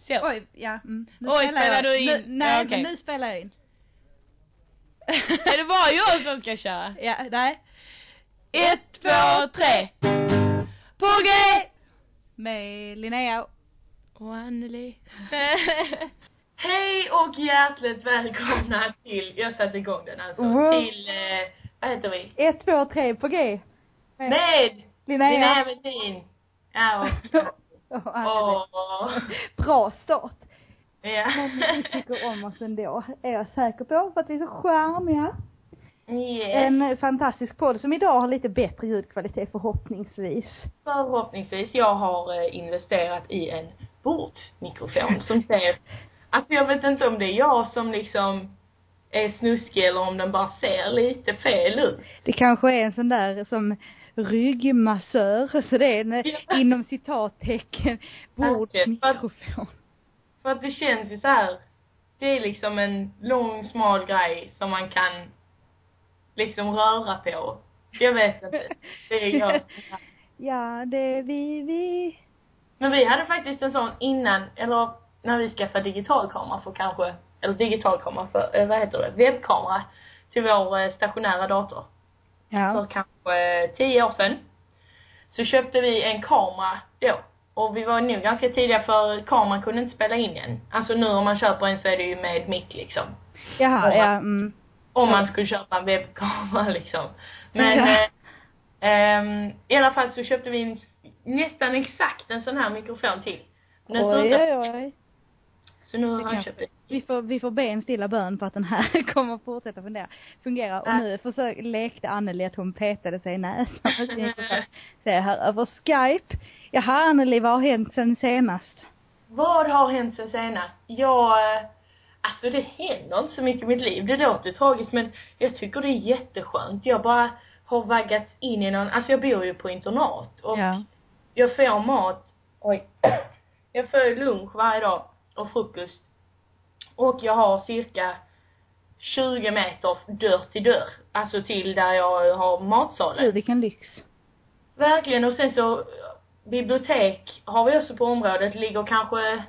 Så. Oj, ja. Mm. Nu Oj, spelar jag. du in? Nu, nej, Ja, okej. men nu spelar jag in. Är det bara jag som ska köra? Ja, nej. Ett, två, tre. På G! Med Linnea. Och Anneli. Hej och hjärtligt välkomna till, jag satte igång den alltså, Wow. till, eh, vad heter vi? Ett, två, tre på G. Med Linnea. Linnea Westin. Ja, Och och, och, Bra start. ja. Men vi tycker om oss ändå, är jag säker på, för att vi är så charmiga. Yes. En fantastisk podd som idag har lite bättre ljudkvalitet förhoppningsvis. Förhoppningsvis, jag har eh, investerat i en bordsmikrofon som ser, alltså jag vet inte om det är jag som liksom är snuskig eller om den bara ser lite fel ut. Det kanske är en sån där som ryggmassör, så det är en Ja. inom citattecken bordsmikrofon. För att det känns ju så här. Det är liksom en lång smal grej som man kan liksom röra på. Jag vet inte. Det är jag. Ja, det vi, vi, Men vi hade faktiskt en sån innan, eller när vi skaffade digitalkamera för kanske, eller digitalkamera för, eh, vad heter det, webbkamera till vår eh, stationära dator. För ja. kanske eh, tio år sedan. Så köpte vi en kamera då. Och vi var nog ganska tidiga för kameran kunde inte spela in än. Alltså nu om man köper en så är det ju med mick liksom. Jaha, Ja. ja, mm. Om man skulle köpa en webbkamera liksom. Men Ja. eh, ehm, i alla fall så köpte vi en, nästan exakt en sån här mikrofon till. Den Oj, oj, oj. så nu har jag kanske- köpt en. Vi får, vi får be en stilla bön på att den här kommer att fortsätta fundera, fungera. Och nu försök, lekte Anneli att hon petade sig i näsan mikrofon. Så här över Skype. Jaha Anneli, vad har hänt sen senast? Vad har hänt sen senast? Jag, eh, alltså det händer inte så mycket i mitt liv. Det låter tragiskt men jag tycker det är jätteskönt. Jag bara har vaggats in i någon, alltså jag bor ju på internat och Ja. jag får mat, oj, jag får lunch varje dag och frukost. Och jag har cirka 20 meter dörr till dörr, alltså till där jag har matsalen. Gud vilken lyx. Verkligen. Och sen så bibliotek har vi också på området, ligger kanske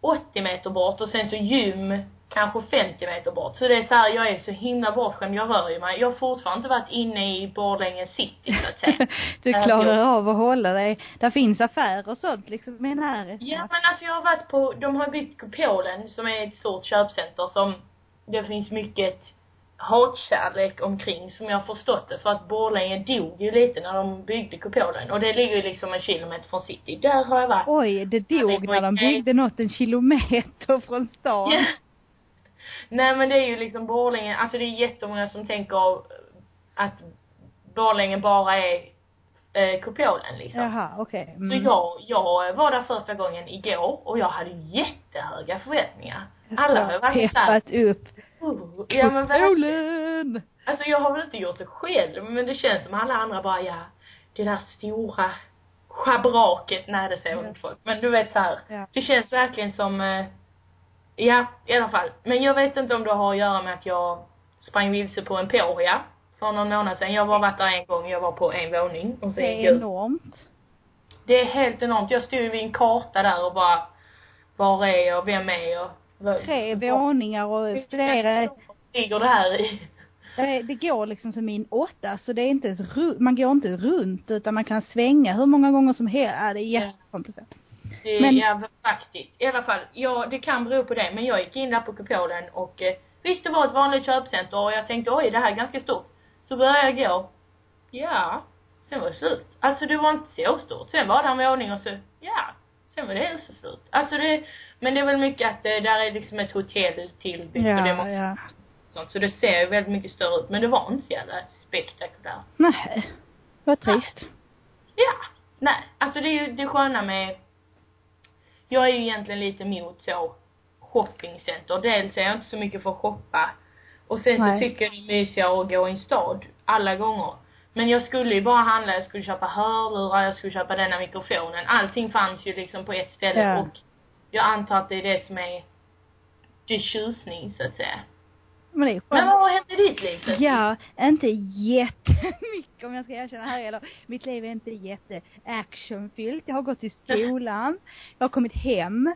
80 meter bort. Och sen så gym kanske 50 meter bort. Så det är så här, jag är så himla bortskämd, jag rör ju mig. Jag har fortfarande inte varit inne i Borlänge city så att säga. du Ja, klarar jo. av att hålla dig. Där finns affärer och sånt liksom i närheten. Ja men alltså jag har varit på, de har byggt Kupolen som är ett stort köpcenter som det finns mycket hatkärlek omkring som jag har förstått det för att Borlänge dog ju lite när de byggde Kupolen och det ligger ju liksom en kilometer från city. Där har jag varit. Oj, det dog när de byggde något en kilometer från stan. Ja. Nej men det är ju liksom Borlänge, alltså det är jättemånga som tänker att Borlänge bara är eh, Kupolen liksom. Jaha, okej. Så Mm. jag, jag var där första gången igår och jag hade jättehöga förväntningar. Alla har varit såhär, upp. oh, ja men verkligen. Alltså jag har väl inte gjort det själv men det känns som alla andra bara ja, det där stora schabraket, nej det säger inte folk. Men du vet så här, Ja. det känns verkligen som, eh, ja i alla fall. Men jag vet inte om det har att göra med att jag sprang vilse på en påja för någon månad sedan. Jag har bara varit där en gång, jag var på en våning och så Det gick är jag ut. enormt. Det är helt enormt. Jag stod ju vid en karta där och bara, var är jag, vem är jag? Vad- Tre våningar och flera, ligger det här i? det, det går liksom som i en åtta så det är inte ens ru- man går inte runt utan man kan svänga hur många gånger som helst. Ja, det är jättekomplicerat. Det, Men- Ja, faktiskt. I alla fall, ja, det kan bero på det. Men jag gick in där på Kupolen och eh, visst det var ett vanligt köpcenter och jag tänkte oj det här är ganska stort. Så började jag gå. Ja, sen var det slut. Alltså det var inte så stort. Sen var det en våning och så, ja, sen var det också slut. Alltså det, men det är väl mycket att eh, där är liksom ett hotell tillbyggt och det Ja, måste ja. sånt. Så det ser ju väldigt mycket större ut. Men det var inte så jävla spektakulärt. Nej. Vad trist. Ja. Nej, alltså det är ju det sköna med jag är ju egentligen lite emot så shoppingcenter. Dels är jag inte så mycket för att shoppa. Och sen Nej. så tycker jag det är mysigare att gå i en stad alla gånger. Men jag skulle ju bara handla, jag skulle köpa hörlurar, jag skulle köpa denna mikrofonen. Allting fanns ju liksom på ett ställe Ja. och jag antar att det är det som är det tjusning så att säga. Men det är Men skönt. vad hänt i ditt liv Susie? Ja, inte jättemycket om jag ska erkänna här eller Mitt liv är inte jätte actionfyllt. Jag har gått till skolan. Jag har kommit hem.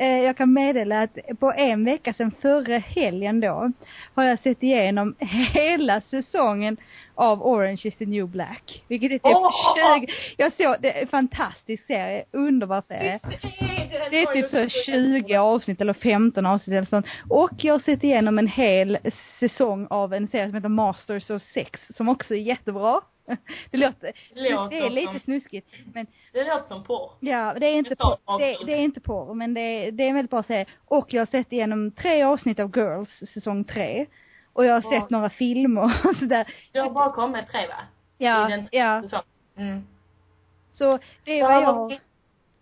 Eh, jag kan meddela att på en vecka sedan förra helgen då har jag sett igenom hela säsongen av Orange is the new black. Vilket är typ Åh! 20, jag såg, det är en fantastisk serie, underbar serie. Det är typ så 20 avsnitt eller 15 avsnitt eller sånt. Och jag har sett igenom en hel säsong av en serie som heter Masters of Sex som också är jättebra. Det låter, Det låter det är lite som- snuskigt men Det låter som porr. ja, det är inte porr, det, det är inte porr men det är, det är en väldigt bra serie. Och jag har sett igenom tre avsnitt av Girls säsong tre. Och jag har sett några filmer och sådär. Det har bara kommit tre va? Ja, ja. Mm. Så det är vad jag har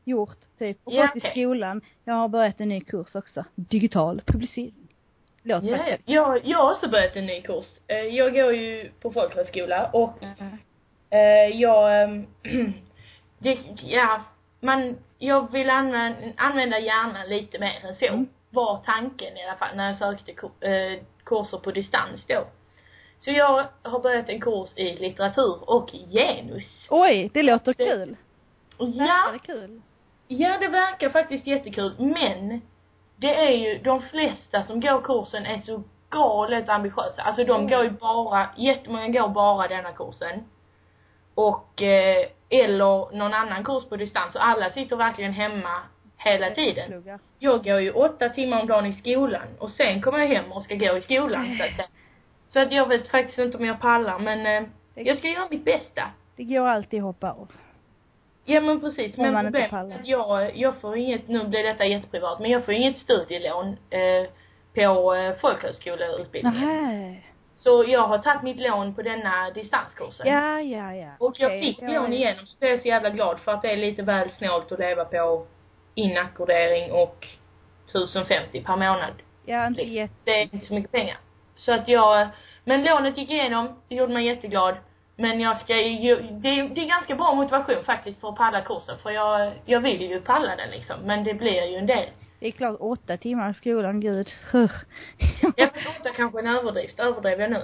gjort typ. Och Ja, gått i skolan. Jag har börjat en ny kurs också. Digital publicering. Låter Ja, faktiskt. jag, jag har också börjat en ny kurs. Eh, Jag går ju på folkhögskola och eh, jag, ehm, det, ja, man, jag vill använda, använda hjärnan lite mer än så. Mm. Var tanken i alla fall när jag sökte eh, kurser på distans då. Så jag har börjat en kurs i litteratur och genus. Oj, det låter Det- kul. Och Verkar ja, det kul? Ja, det verkar faktiskt jättekul, men det är ju, de flesta som går kursen är så galet ambitiösa. Alltså de Mm. går ju bara, jättemånga går bara denna kursen. Och, eh, eller någon annan kurs på distans. Och alla sitter verkligen hemma hela tiden. Jag går ju åtta timmar om dagen i skolan och sen kommer jag hem och ska gå i skolan så att. Så att jag vet faktiskt inte om jag pallar men eh, jag ska göra mitt bästa. Det går alltid att hoppa av. Ja men precis, Om men problemet är att jag, jag får inget, nu blir detta jätteprivat, men jag får inget studielån eh, på eh, folkhögskoleutbildningen. Nähä. Så jag har tagit mitt lån på denna distanskursen. Ja, ja, ja. Och jag Okej, fick ja, lån igenom så det är jag så jävla glad för att det är lite väl snålt att leva på inackordering och 1050 per månad. Ja, inte jätte... Det är inte så mycket pengar. Så att jag, men lånet gick igenom, det gjorde mig jätteglad. Men jag ska ju, det, det är ganska bra motivation faktiskt för att palla kursen för jag, jag vill ju palla den liksom. Men det blir ju en del. Det är klart åtta timmar i skolan, gud. Jag vet inte, kanske en överdrift. Överdrev jag nu?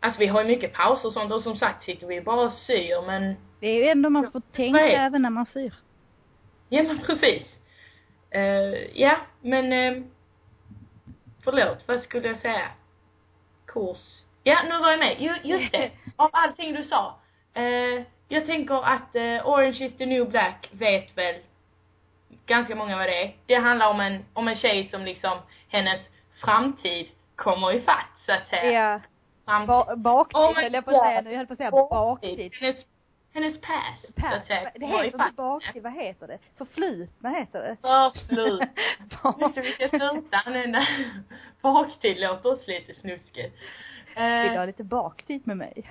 Alltså vi har ju mycket paus och sånt och som sagt sitter vi bara och syr men, Det är ju ändå man får tänka även när man syr. Ja men precis. Eh, ja, men, uh, förlåt, vad skulle jag säga? Kurs. Ja, nu var jag med. Ju, just det. Av allting du sa. Eh, jag tänker att eh, Orange is the new black vet väl ganska många vad det är. Det handlar om en, om en tjej som liksom, hennes framtid kommer i fatt så att säga. Ja. Framtid. Ba baktid Oh höll jag på att säga nu. Jag höll på att säga baktid. Hennes, hennes past, så att säga. Det heter inte baktid, vad heter det? Förflutna heter det. Förflut. Bak- det, vi ska sluta använda baktid låter också lite snuskigt. Vill du ha Eh, lite baktid med mig?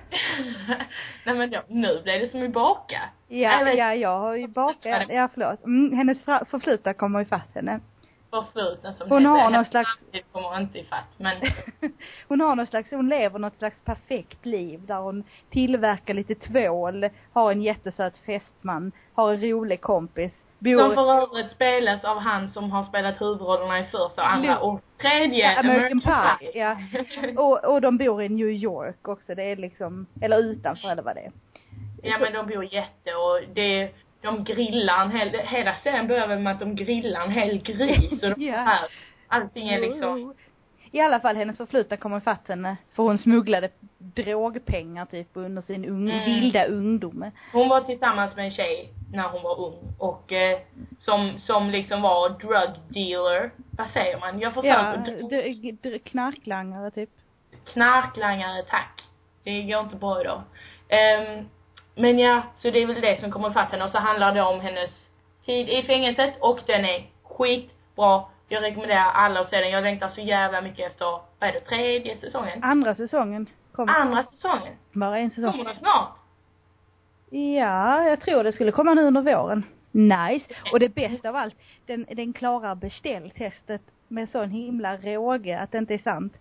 nej men då, nu blev det som i baka. Ja, Jag ja, jag har ju bakat, ja förlåt. Mm, hennes förflutna kommer ifatt henne. Förflutna som Hon har någon slags- kommer inte i fatt men hon har någon slags, hon lever något slags perfekt liv där hon tillverkar lite tvål, har en jättesöt fästman, har en rolig kompis, bor som för övrigt spelas av han som har spelat huvudrollerna i första och andra och tredje Ja, American Pie, ja. Och, och de bor i New York också, det är liksom, eller utanför eller vad det är. Ja men de bor jätte och det, de grillar en hel, hela serien börjar väl med att de grillar en hel gris och de Ja. här, allting är liksom, I alla fall hennes förflutna kommer ifatt henne, för hon smugglade drogpengar typ under sin ung, Mm. vilda ungdom. hon var tillsammans med en tjej när hon var ung och eh, som, som liksom var drug dealer, vad säger man? Jag Ja, försöker, ja, knarklangare typ. knarklangare tack. Det går inte bra idag. Ehm, men ja, så det är väl det som kommer ifatt henne och så handlar det om hennes tid i fängelset och den är skitbra. Jag rekommenderar alla att se den. Jag längtar så jävla mycket efter, vad är det, tredje säsongen? Andra säsongen kommer. Andra säsongen. Bara en säsong. Kommer den snart? Ja, jag tror det skulle komma nu under våren. Nice. Och det bästa av allt, den, den klarar beställtestet med sån himla råge att det inte är sant.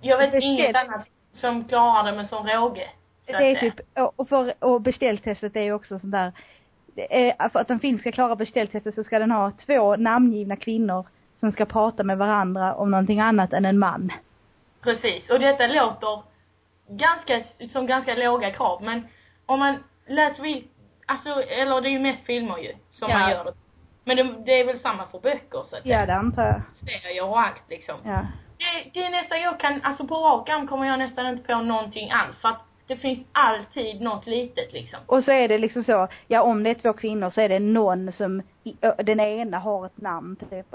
Jag vet Beställ- inget annat som klarar det med sån råge. Så Det är säga. typ, och för, och beställtestet är ju också sånt där, är, för att en film ska klara beställtestet så ska den ha två namngivna kvinnor som ska prata med varandra om någonting annat än en man. Precis. Och detta låter ganska, som ganska låga krav. Men om man läser, vil- alltså, eller det är ju mest filmer ju, som Ja. man gör det. Men det, det är väl samma för böcker så att Ja, det antar jag. serier och allt liksom. Ja. Det, det är nästan, jag kan, alltså på rak arm kommer jag nästan inte på någonting alls för att det finns alltid något litet liksom. Och så är det liksom så, ja om det är två kvinnor så är det någon som, den ena har ett namn typ.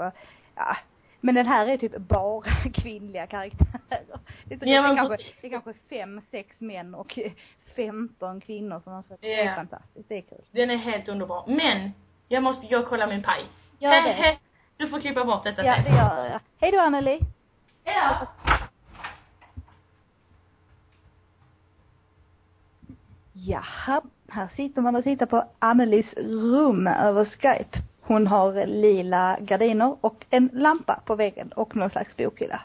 Ja. Men den här är typ bara kvinnliga karaktärer. Det är, Ja, det kanske, det är kanske fem, sex män och 15 kvinnor som har sett. Det Ja. är fantastiskt, det är kul. Den är helt underbar. Men, jag måste gå och kolla min paj. Gör He- det. he- Du får klippa bort detta Ja, sen. det gör jag. Hej då Anneli. Ja. Jaha, här sitter man och tittar på Annelies rum över Skype. Hon har lila gardiner och en lampa på väggen och någon slags bokhylla.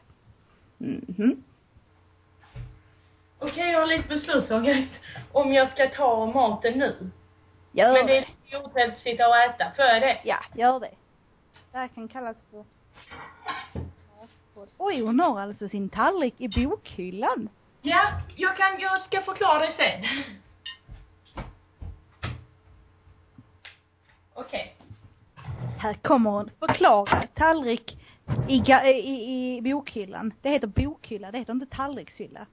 Mhm. Okej, jag har lite beslutsångest om jag ska ta maten nu. Gör Men det är otrevligt att sitta och äta. Jag det? Ja, gör det. Det här kan kallas för Oj, hon har alltså sin tallrik i bokhyllan. Ja, jag kan, jag ska förklara det sen. Okej. Här kommer hon förklara tallrik i, ga- i, i bokhyllan. Det heter bokhylla, det heter inte tallrikshylla.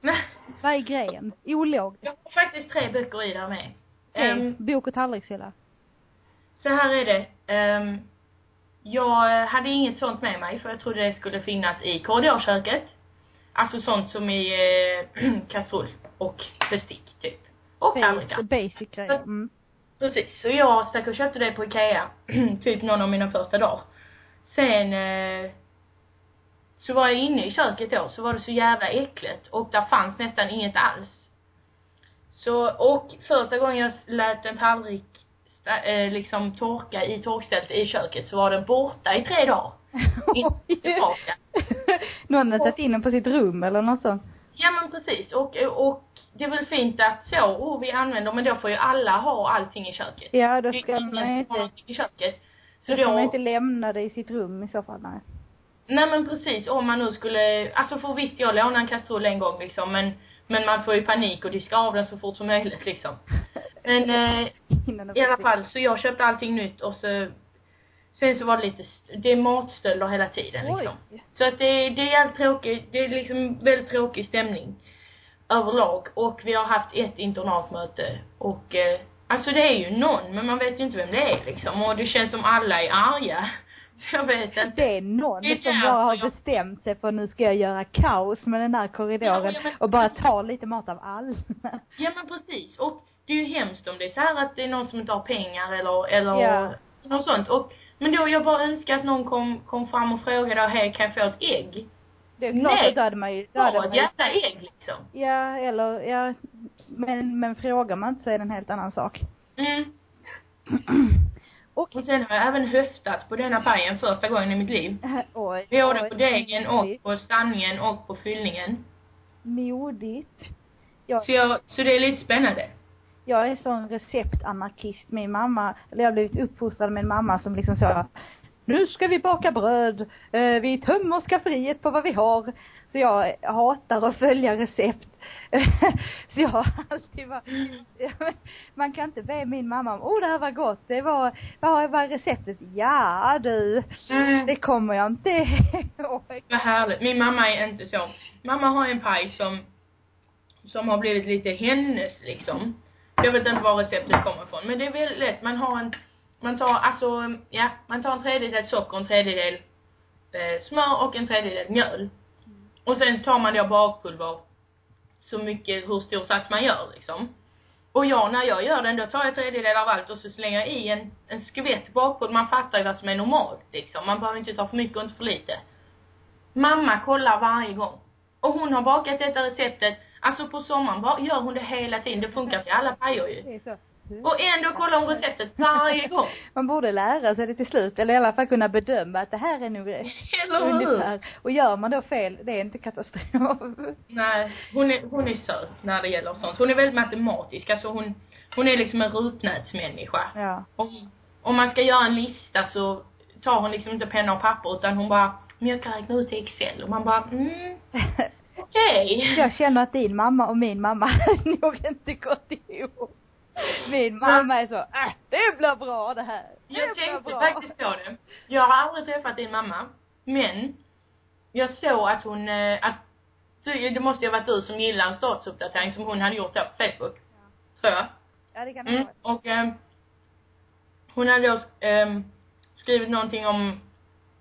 Nej, Vad är grejen? Ologiskt. jag har faktiskt tre böcker i där med. Okej, Ehm, bok och tallrikshylla. så här är det. Ehm, jag hade inget sånt med mig för jag trodde det skulle finnas i korridorköket. Alltså sånt som i eh, kastrull och bestick typ. Och tallrikar. Basic grejer. Mm. Precis, så jag stack och köpte det på Ikea, typ någon av mina första dagar. Sen eh, så var jag inne i köket då, så var det så jävla äckligt och där fanns nästan inget alls. Så, och första gången jag lät en tallrik eh, liksom torka i torkstället i köket så var den borta i tre dagar. Inte tillbaka. Någon har tagit in den på sitt rum eller något sånt. Ja men precis, och, och det är väl fint att så, oh vi använder, men då får ju alla ha allting i köket. Ja, då ska man inte, i köket. Så då då, ska man inte lämna det i sitt rum i så fall, nej. nej men precis, om man nu skulle, alltså för visst jag lånade en kastrull en gång liksom, men, men man får ju panik och diska av den så fort som möjligt liksom. Men eh, i alla fall, så jag köpte allting nytt och så, sen så var det lite, det är matstölder hela tiden liksom. Oj. Så att det, det är jävligt tråkigt, det är liksom väldigt tråkig stämning överlag. Och vi har haft ett internatmöte och eh, alltså det är ju någon, men man vet ju inte vem det är liksom. Och det känns som alla är arga. Jag vet inte. Det är någon Det är som bara har jag- bestämt sig för nu ska jag göra kaos med den här korridoren ja, men- och bara ta lite mat av alla. Ja men precis. Och det är ju hemskt om det är så här att det är någon som inte har pengar eller, eller Ja. något sånt. Och, men då jag bara önskar att någon kom, kom fram och frågade, hej kan jag få ett ägg? Det är klart Nej. då hade man ju, då hade Ja, man ett ju, jävla ägg liksom. ja eller, ja, men, men frågar man inte så är det en helt annan sak. Mm. Och, Och sen har jag även höftat på denna pajen första gången i mitt liv. oj, Både på degen och på stanningen och på fyllningen. Modigt. Jag, Så jag, så det är lite spännande. Jag är sån receptanarkist. Min mamma, eller jag har blivit uppfostrad med en mamma som liksom sa nu ska vi baka bröd, eh, vi tömmer skafferiet på vad vi har. Så jag hatar att följa recept. så jag har alltid varit, man kan inte be min mamma om, oh det här var gott, det var, vad var receptet? Ja du, Mm. det kommer jag inte ihåg. Vad härligt. Min mamma är inte så. Mamma har en paj som, som har blivit lite hennes liksom. Jag vet inte var receptet kommer ifrån. Men det är väldigt lätt. Man har en, man tar alltså, ja, man tar en tredjedel socker, en tredjedel eh, smör och en tredjedel mjöl. Och sen tar man då bakpulver så mycket, hur stor sats man gör liksom. Och jag, när jag gör den, då tar jag tredjedel av allt och så slänger jag i en, en skvätt bakpulver. Man fattar ju vad som är normalt liksom. Man behöver inte ta för mycket och inte för lite. Mamma kollar varje gång. Och hon har bakat detta receptet, alltså på sommaren gör hon det hela tiden. Det funkar till alla pajer ju. Så. Och ändå kollar hon receptet varje gång. Man borde lära sig det till slut, eller i alla fall kunna bedöma att det här är nog Eller hur? ungefär. Och gör man då fel, det är inte katastrof. Nej, hon är, hon är söt när det gäller sånt. Hon är väldigt matematisk, alltså hon, hon är liksom en rutnätsmänniska. Ja. Om, om man ska göra en lista så tar hon liksom inte penna och papper utan hon bara men jag kan räkna ut i Excel. Och man bara, mm, okej. Jag känner att din mamma och min mamma hade nog inte gått ihop. Min mamma är så, äh, det blir bra det här. Det Jag tänkte bra. faktiskt på det. Jag har aldrig träffat din mamma. Men, jag såg att hon, eh, att, så det måste ju ha varit du som gillade en statusuppdatering som hon hade gjort så på Facebook. Tror jag. Ja, det kan det Mm, vara. och ehm, hon hade då ehm, skrivit någonting om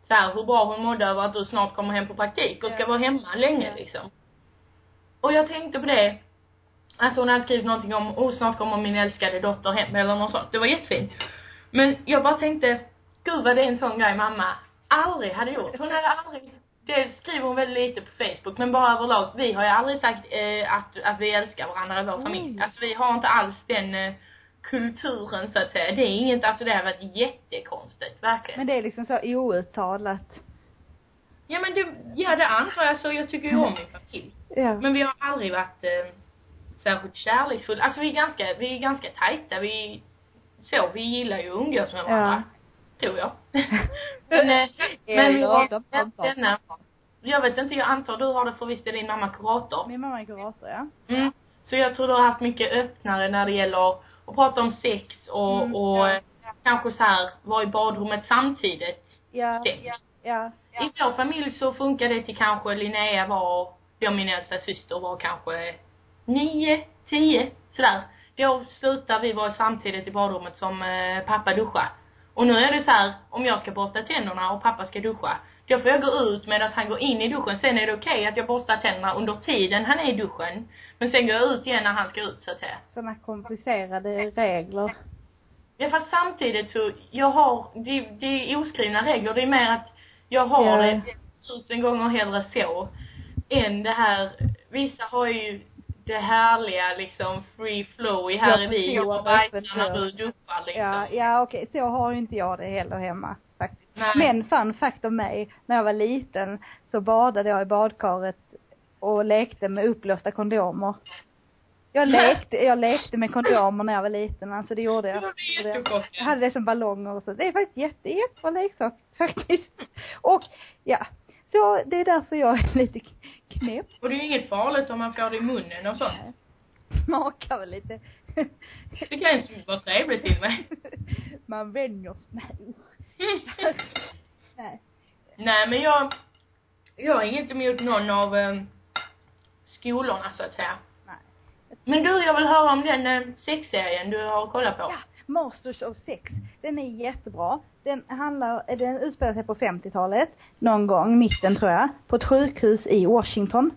så här, hur bra hon mådde över att du snart kommer hem på praktik och ska vara hemma länge liksom. Och jag tänkte på det. Alltså hon hade skrivit någonting om, oh snart kommer min älskade dotter hem eller något sånt. Det var jättefint. Men jag bara tänkte, gud vad det är en sån grej mamma aldrig hade gjort. Hon hade aldrig, det skriver hon väldigt lite på Facebook men bara överlag, vi har ju aldrig sagt eh, att, att vi älskar varandra i vår familj. Oj. Alltså vi har inte alls den eh, kulturen så att säga. Det är inget, alltså det har varit jättekonstigt, verkligen. Men det är liksom så outtalat. Ja men det, ja det antar jag så, jag tycker ju om min familj. Ja. Men vi har aldrig varit eh, särskilt kärleksfulla. Alltså vi är ganska, vi är ganska tajta, vi, så, vi gillar ju att umgås med varandra. Tror jag. men, eh, men vi Ja, de- de- denna, jag vet inte, jag antar du har det för visst är din mamma kurator. Min mamma är kurator, ja. Mm. Så jag tror du har haft mycket öppnare när det gäller att prata om sex och, Mm, och ja. kanske så här vara i badrummet samtidigt. Ja. Stängt. Ja. I vår familj så funkar det till kanske Linnea var, då min äldsta syster var kanske nio, tio, sådär. Då slutar vi vara samtidigt i badrummet som eh, pappa duschar. Och nu är det så här, om jag ska borsta tänderna och pappa ska duscha, då får jag gå ut medan han går in i duschen. Sen är det okej att jag borstar tänderna under tiden han är i duschen. Men sen går jag ut igen när han ska ut så att säga. Sådana komplicerade regler. Ja fast samtidigt så, jag har, det, det är oskrivna regler. Det är mer att jag har Ja. det tusen gånger hellre så. Än det här, vissa har ju det härliga liksom free flow i här är vi och bajsar när du duschar liksom. Ja, ja okej, så har ju inte jag det heller hemma faktiskt. Nej. Men fun fact om mig, när jag var liten så badade jag i badkaret och lekte med upplösta kondomer. Jag lekte, jag lekte med kondomer när jag var liten, alltså det gjorde jag. Ja, det jättekonstigt. Jag hade det som ballonger och så. Det är faktiskt jätte, jättebra leksak faktiskt. Och ja, så det är därför jag är lite knäpp. Och det är ju inget farligt om man får det i munnen och sånt. Smakar väl lite. Det kan ju vara trevligt till med. Man vänjer sig. Nej, nej. Nej men jag, jag har inget emot någon av um, skolorna så att säga. Nej. Men du, jag vill höra om den uh, sexserien du har kollat på. Ja, Masters of Sex. Den är jättebra. Den handlar, den utspelar sig på 50-talet, någon gång, mitten tror jag, på ett sjukhus i Washington.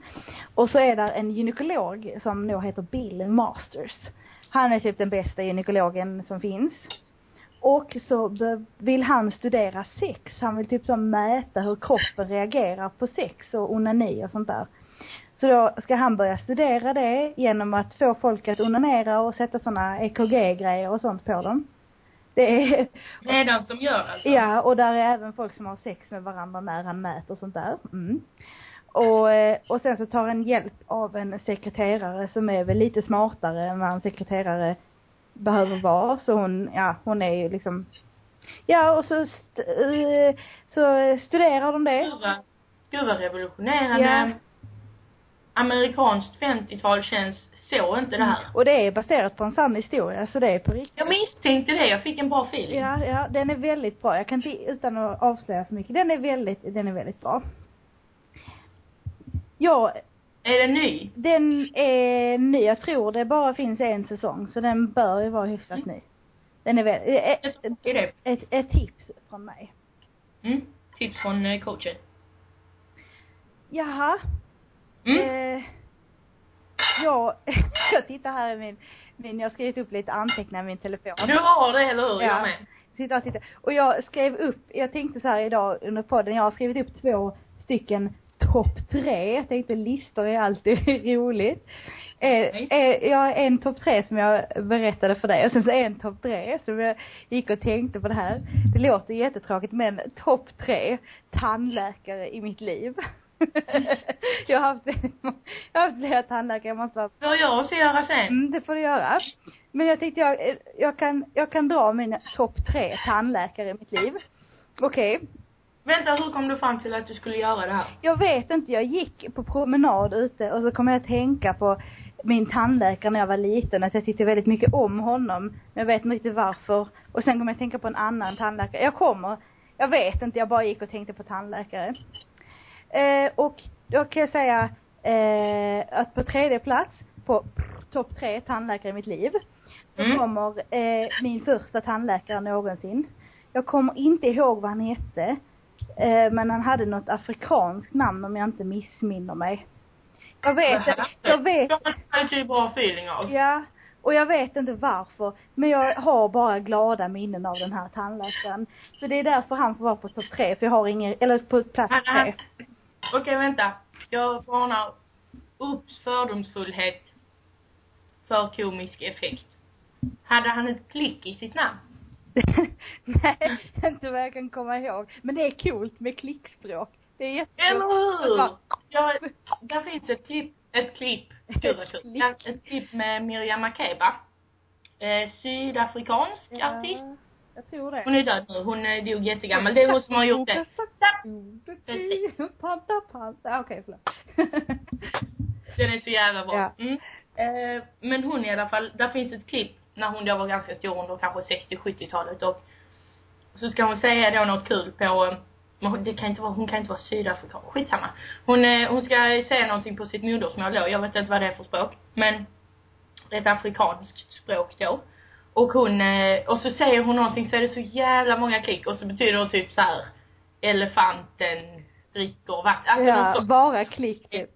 Och så är där en gynekolog som nog heter Bill Masters. Han är typ den bästa gynekologen som finns. Och så vill han studera sex. Han vill typ så mäta hur kroppen reagerar på sex och onani och sånt där. Så då ska han börja studera det genom att få folk att onanera och sätta sådana EKG-grejer och sånt på dem. Det är, Redan som gör alltså. ja, och där är även folk som har sex med varandra när han mäter och sånt där. Mm. Och, eh, och sen så tar han hjälp av en sekreterare som är väl lite smartare än vad en sekreterare behöver vara. Så hon, ja, hon är ju liksom, ja och så, st- eh, så studerar de det. Gud vad, revolutionerande. Ja. Amerikanskt 50-tal känns så inte det här. Och det är baserat på en sann historia, så det är på riktigt. Jag misstänkte det, jag fick en bra feeling. Ja, ja, den är väldigt bra. Jag kan inte, utan att avslöja för mycket, den är väldigt, den är väldigt bra. Ja, Är den ny? den är ny. Jag tror det bara finns en säsong, så den bör ju vara hyfsat ny. Den är väl, ett, Jag tror det är det. ett, ett tips från mig. Mm. Tips från eh, coachen. Jaha. Mm. Eh, ja, jag tittar här i min, min, jag har skrivit upp lite anteckningar i min telefon. Du har det, eller hur? Ja. Jag med. Sitta och titta. Och jag skrev upp, jag tänkte så här idag under podden, jag har skrivit upp två stycken topp tre. Jag tänkte listor är alltid roligt. Eh, eh, jag har en topp tre som jag berättade för dig och sen så en topp tre som jag gick och tänkte på det här. Det låter jättetråkigt men topp tre tandläkare i mitt liv. jag har haft, jag har haft flera tandläkare, jag måste bara Får jag också göra sen? Mm, det får du göra. Men jag tänkte jag, jag kan, jag kan dra mina topp tre tandläkare i mitt liv. Okej. Vänta, hur kom du fram till att du skulle göra det här? Jag vet inte, jag gick på promenad ute och så kom jag att tänka på min tandläkare när jag var liten, att jag tyckte väldigt mycket om honom. Men jag vet inte riktigt varför. Och sen kom jag att tänka på en annan tandläkare. Jag kommer, jag vet inte, jag bara gick och tänkte på tandläkare. Eh, och då kan jag säga eh, att på tredje plats på topp tre tandläkare i mitt liv, så Mm. kommer eh, min första tandläkare någonsin. Jag kommer inte ihåg vad han hette. Eh, men han hade något afrikanskt namn om jag inte missminner mig. Jag vet, jag vet, Jag har inte bra feeling av. ja. Och jag vet inte varför. Men jag har bara glada minnen av den här tandläkaren. Så det är därför han får vara på topp tre, för jag har ingen, eller på plats tre. Okej vänta. Jag varnar. Ups fördomsfullhet. För komisk effekt. Hade han ett klick i sitt namn? Nej, inte vad jag kan komma ihåg. Men det är coolt med klickspråk. Det är jättekul. Eller hur? Ja, där finns ett klipp, ett klipp, ett klipp med Miriam Makeba. Eh, sydafrikansk Ja, artist. Jag tror det. Hon är död nu, hon är dog jättegammal. Det är hon som har gjort det. Precis. Panta, panta. Okej, förlåt. Den är så jävla bra. Ja. Mm. Eh, men hon i alla fall, där finns ett klipp när hon då var ganska stor under kanske 60-70-talet och så ska hon säga då något kul på, eh, men det kan inte vara, hon kan inte vara sydafrikan, skitsamma. Hon, eh, hon ska säga någonting på sitt modersmål då, jag vet inte vad det är för språk, men ett afrikanskt språk då. Och hon, eh, och så säger hon någonting så är det så jävla många klick och så betyder det typ så här elefanten dricker vatten. Alltså Ja, sånt. bara klick typ.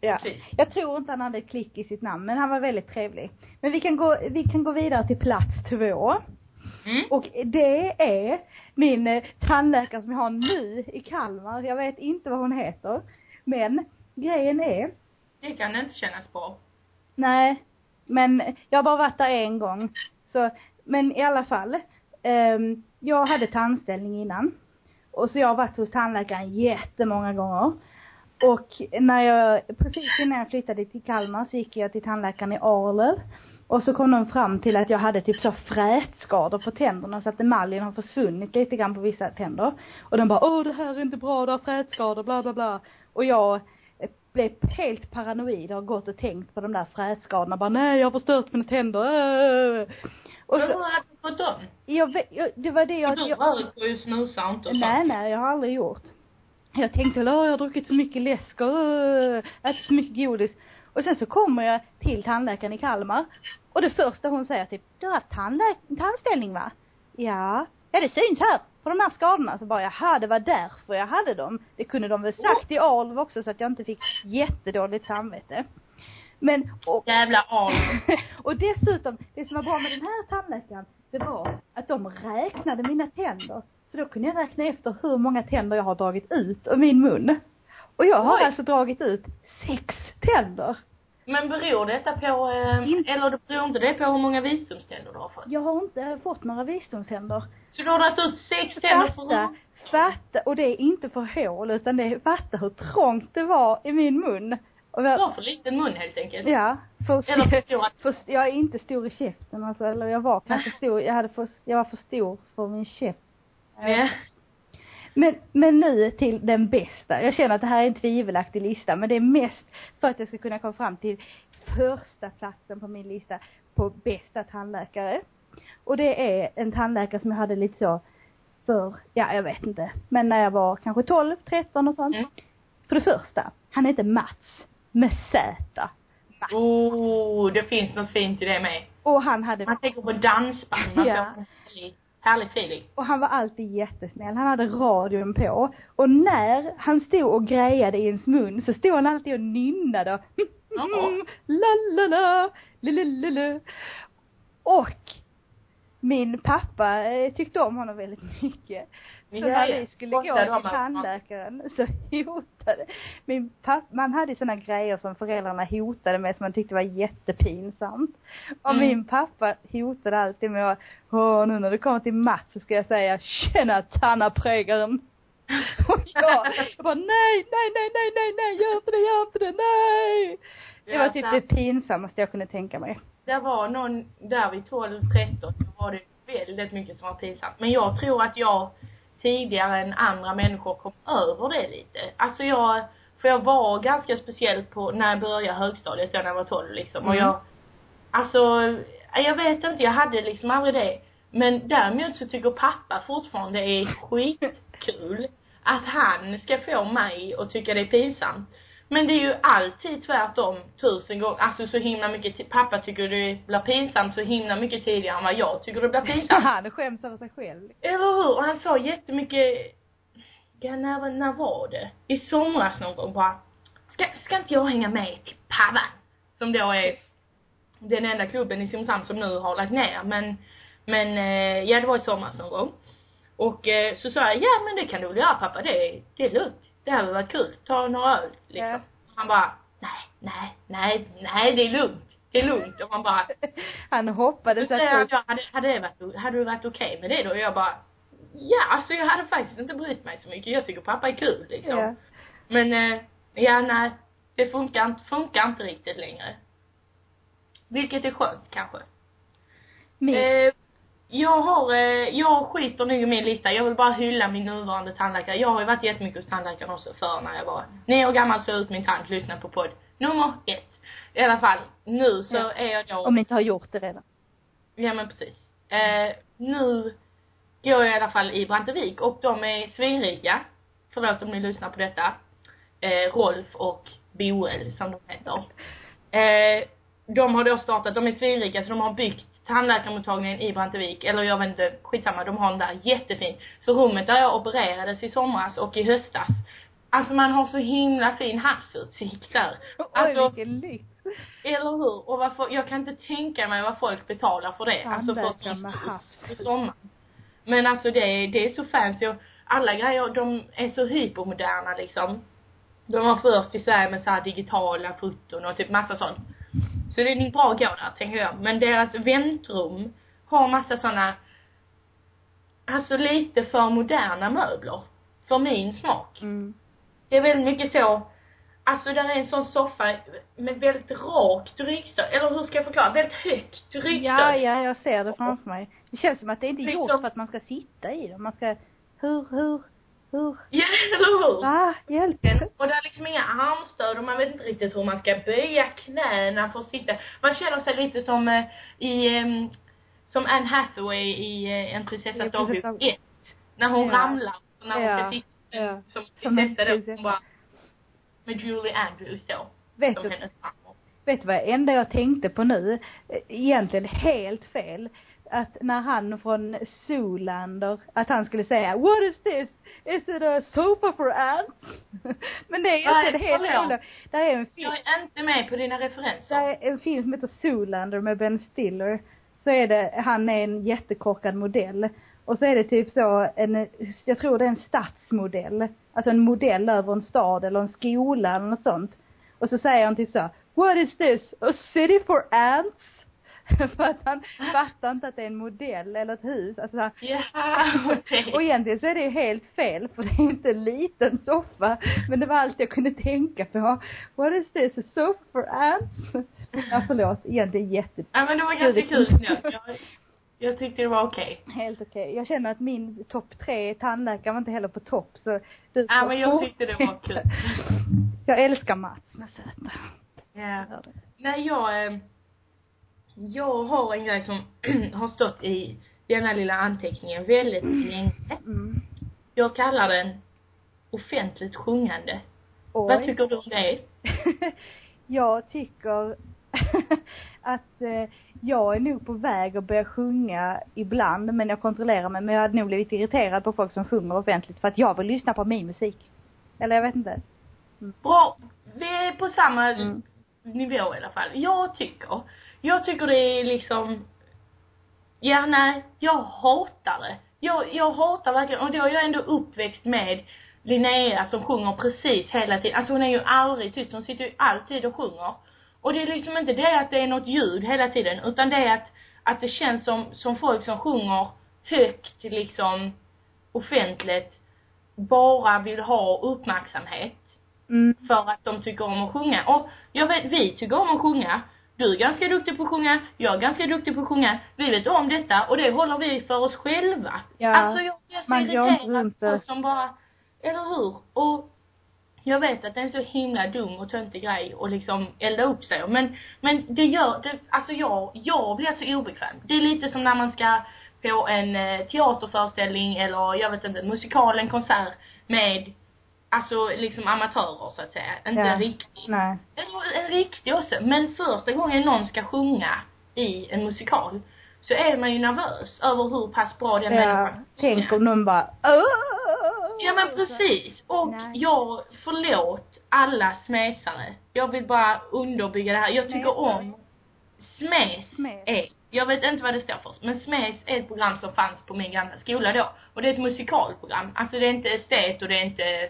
Ja. Jag tror inte han hade klick i sitt namn, men han var väldigt trevlig. Men vi kan gå, vi kan gå vidare till plats två. Mm. Och det är min eh, tandläkare som jag har nu i Kalmar. Jag vet inte vad hon heter. Men grejen är, Det kan inte kännas bra. nej, men jag har bara varit där en gång. Så, men i alla fall. ehm, jag hade tandställning innan. Och så jag har varit hos tandläkaren jättemånga gånger. Och när jag, precis innan jag flyttade till Kalmar så gick jag till tandläkaren i Arlöv. Och så kom de fram till att jag hade typ så frätskador på tänderna så att emaljen har försvunnit lite grann på vissa tänder. Och de bara, åh det här är inte bra, du har frätskador, bla bla bla. Och jag blev helt paranoid och har gått och tänkt på de där frätskadorna. Bara, nej jag har förstört mina tänder. äh." Och så, hur hade du fått dem? jag, vet- jag, det var det jag, du jag röker ju snusar inte och Nej, nej, jag har aldrig gjort. Jag tänkte åh, jag har druckit så mycket läsk och äh, ätit så mycket godis. Och sen så kommer jag till tandläkaren i Kalmar. Och det första hon säger typ, du har haft tandställning va? Ja. Ja det syns här på de här skadorna. Så bara, jaha det var därför jag hade dem. Det kunde de väl sagt i Alv också så att jag inte fick jättedåligt samvete. Men, och, Jävla al. och dessutom, det som var bra med den här tandläkaren, det var att de räknade mina tänder. Så då kunde jag räkna efter hur många tänder jag har dragit ut ur min mun. Och jag har Oj. alltså dragit ut sex tänder. Men beror detta på, eh, eller det beror inte det på hur många visdomständer du har fått? Jag har inte fått några visdomständer. Så du har dragit ut sex tänder för Fatta, fatta, och det är inte för hål utan det är, fatta hur trångt det var i min mun. Och jag, har för liten mun helt enkelt. ja, för, Eller för stora. för, jag är inte stor i käften alltså, eller jag var kanske stor, jag hade för, jag var för stor för min käft. Ja. Men, men nu till den bästa. Jag känner att det här är en tvivelaktig lista, men det är mest för att jag ska kunna komma fram till första platsen på min lista på bästa tandläkare. Och det är en tandläkare som jag hade lite så för, ja jag vet inte, men när jag var kanske 12, 13 och sånt. Mm. För det första, han heter Mats. Med Z. Mats. Oh, det finns något fint i det med. Och han hade Man tänker på dansband, Ja. Härlig, feeling. Och han var alltid jättesnäll. Han hade radion på. Och när han stod och grejade i ens mun så stod han alltid och nynnade. och la la la, la la la la. Och min pappa eh, tyckte om honom väldigt mycket. Så när vi skulle gå till tandläkaren så hotade min pappa, man hade såna grejer som föräldrarna hotade med som man tyckte var jättepinsamt. Och Mm. min pappa hotade alltid med att, åh nu när det kommer till Mats så ska jag säga, tjena tannaprägaren. Och jag, jag bara nej, nej, nej, nej, nej, nej, gör inte det, gör inte det, nej. Det var typ det pinsammaste jag kunde tänka mig. Det var någon, där vid 12, 13, så var det väldigt mycket som var pinsamt. Men jag tror att jag tidigare än andra människor kom över det lite. Alltså jag, för jag var ganska speciell på, när jag började högstadiet, när jag var 12 liksom. Och Mm. jag, alltså, jag vet inte, jag hade liksom aldrig det. Men däremot så tycker pappa fortfarande det är skitkul att han ska få mig att tycka det är pinsamt. Men det är ju alltid tvärtom tusen gånger, alltså så himla mycket, pappa tycker det blir pinsamt så himla mycket tidigare än vad jag tycker det blir pinsamt. Han skäms över sig själv. Eller hur? Och han sa jättemycket, ja när, när var det? I somras någon gång bara, ska, ska inte jag hänga med till Paddan? Som då är den enda klubben i Simrishamn som nu har lagt ner men, men eh, ja det var i somras någon gång. Och eh, så sa jag, ja men det kan du väl göra pappa, det, det är lugnt. Det hade varit kul, ta några öl liksom. Ja. Han bara, nej, nej, nej, nej det är lugnt. Det är lugnt. Och man bara, Han hoppades att jag, jag, hade, hade, det varit, hade du varit okej med det då? Och jag bara, ja alltså jag hade faktiskt inte brytt mig så mycket. Jag tycker pappa är kul liksom. ja. Men, eh, ja nej. Det funkar, inte- funkar inte riktigt längre. Vilket är skönt kanske. Min, Eh, jag har, eh, jag skiter nog i min lista. Jag vill bara hylla min nuvarande tandläkare. Jag har ju varit jättemycket hos tandläkaren också förr när jag var nio år gammal, slog ut min tand, lyssnade på podd. Nummer ett. I alla fall, nu så Ja. är jag då om ni inte har gjort det redan. Ja men precis. Eh, nu går jag i alla fall i Brantevik och de är svinrika. Förlåt om ni lyssnar på detta. Eh, Rolf och Boel som de heter. Eh, de har då startat, de är svinrika så de har byggt tandläkarmottagningen i Brantevik, eller jag vet inte, skitsamma, de har den där jättefin. Så rummet där jag opererades i somras och i höstas, alltså man har så himla fin havsutsikt där. Oj Alltså, vilken lyx. eller hur? Och varför, jag kan inte tänka mig vad folk betalar för det. Alltså för ett hus på sommaren. Men alltså det är, det är så fancy och alla grejer, de är så hypermoderna liksom. De var först i Sverige med så här digitala foton och typ massa sånt. Så det är bra att gå där, tänker jag. Men deras väntrum har massa såna, alltså lite för moderna möbler. För min smak. Mm. Det är väldigt mycket så, alltså där är en sån soffa med väldigt rakt ryggstöd, eller hur ska jag förklara? Väldigt högt ryggstöd. Ja, ja, jag ser det framför mig. Det känns som att det inte är gjort Liksom- för att man ska sitta i dem. Man ska, hur, hur, hur, Ja, eller hur? va? Hjälp. Och det är liksom inga armstöd och man vet inte riktigt hur man ska böja knäna för att sitta. Man känner sig lite som eh, i, ehm, som Anne Hathaway i eh, En prinsessas dagbok Prinsessans 1. När hon Ja. ramlar och när hon Ja. ska sitta Ja. som prinsessa då, hon bara, med Julie Andrews då, Vet du, vet du vad, enda jag tänkte på nu, eh, egentligen helt fel, att när han från Zoolander, att han skulle säga What is this? Is it a sofa for ants? Men det är ju Nej, inte det helt jag. Där är en film, Jag är inte med på dina referenser. där är en film som heter Zoolander med Ben Stiller. Så är det, han är en jättekorkad modell. Och så är det typ så en, jag tror det är en stadsmodell. Alltså en modell över en stad eller en skola eller något sånt. Och så säger han typ så What is this? A city for ants? För att han fattar inte att det är en modell eller ett hus. Alltså han, Ja, okej. och egentligen så är det ju helt fel för det är inte en liten soffa. Men det var allt jag kunde tänka på. What is this? A sofa for ants? Ja förlåt, egentligen jätte, Ja men det var ganska kul. Jag, jag, jag tyckte det var okej. helt okej. Jag känner att min topp tre tandläkare var inte heller på topp så du Ja men jag tyckte det var kul. Jag älskar Mats med söta. Ja. Nej jag, eh, jag har en grej som har stått i denna lilla anteckningen väldigt länge. Mm. Jag kallar den offentligt sjungande. Oj. Vad tycker du om det? jag tycker att eh, jag är nog på väg att börja sjunga ibland, men jag kontrollerar mig. Men jag hade nog blivit irriterad på folk som sjunger offentligt för att jag vill lyssna på min musik. Eller jag vet inte. Bra, vi är på samma Mm. nivå i alla fall. Jag tycker, jag tycker det är liksom, ja nej, jag hatar det. Jag, jag hatar verkligen, och då är jag ändå uppväxt med Linnea som sjunger precis hela tiden. Alltså hon är ju aldrig tyst, hon sitter ju alltid och sjunger. Och det är liksom inte det att det är något ljud hela tiden, utan det är att, att det känns som, som folk som sjunger högt liksom offentligt bara vill ha uppmärksamhet Mm. för att de tycker om att sjunga. Och jag vet, vi tycker om att sjunga, Du är ganska duktig på att sjunga, jag är ganska duktig på att sjunga. Vi vet om detta och det håller vi för oss själva. Ja, alltså jag blir så irriterad på som bara, eller hur? Och jag vet att det är en så himla dum och töntig grej och liksom elda upp sig men, men det gör, det, alltså jag, jag blir så obekväm. Det är lite som när man ska på en eh, teaterföreställning eller jag vet inte, en musikal, en konsert med Alltså liksom amatörer så att säga, inte Ja. en riktig. Nej. En, en riktig också. Men första gången någon ska sjunga i en musikal så är man ju nervös över hur pass bra den Ja, människan tänk om någon bara! Ja men precis. Och Nej. jag, förlåt alla smesare. Jag vill bara underbygga det här. Jag tycker Smesare. om Smes Smes. är, jag vet inte vad det står för, men Smes är ett program som fanns på min gamla skola då. Och det är ett musikalprogram. Alltså det är inte estet och det är inte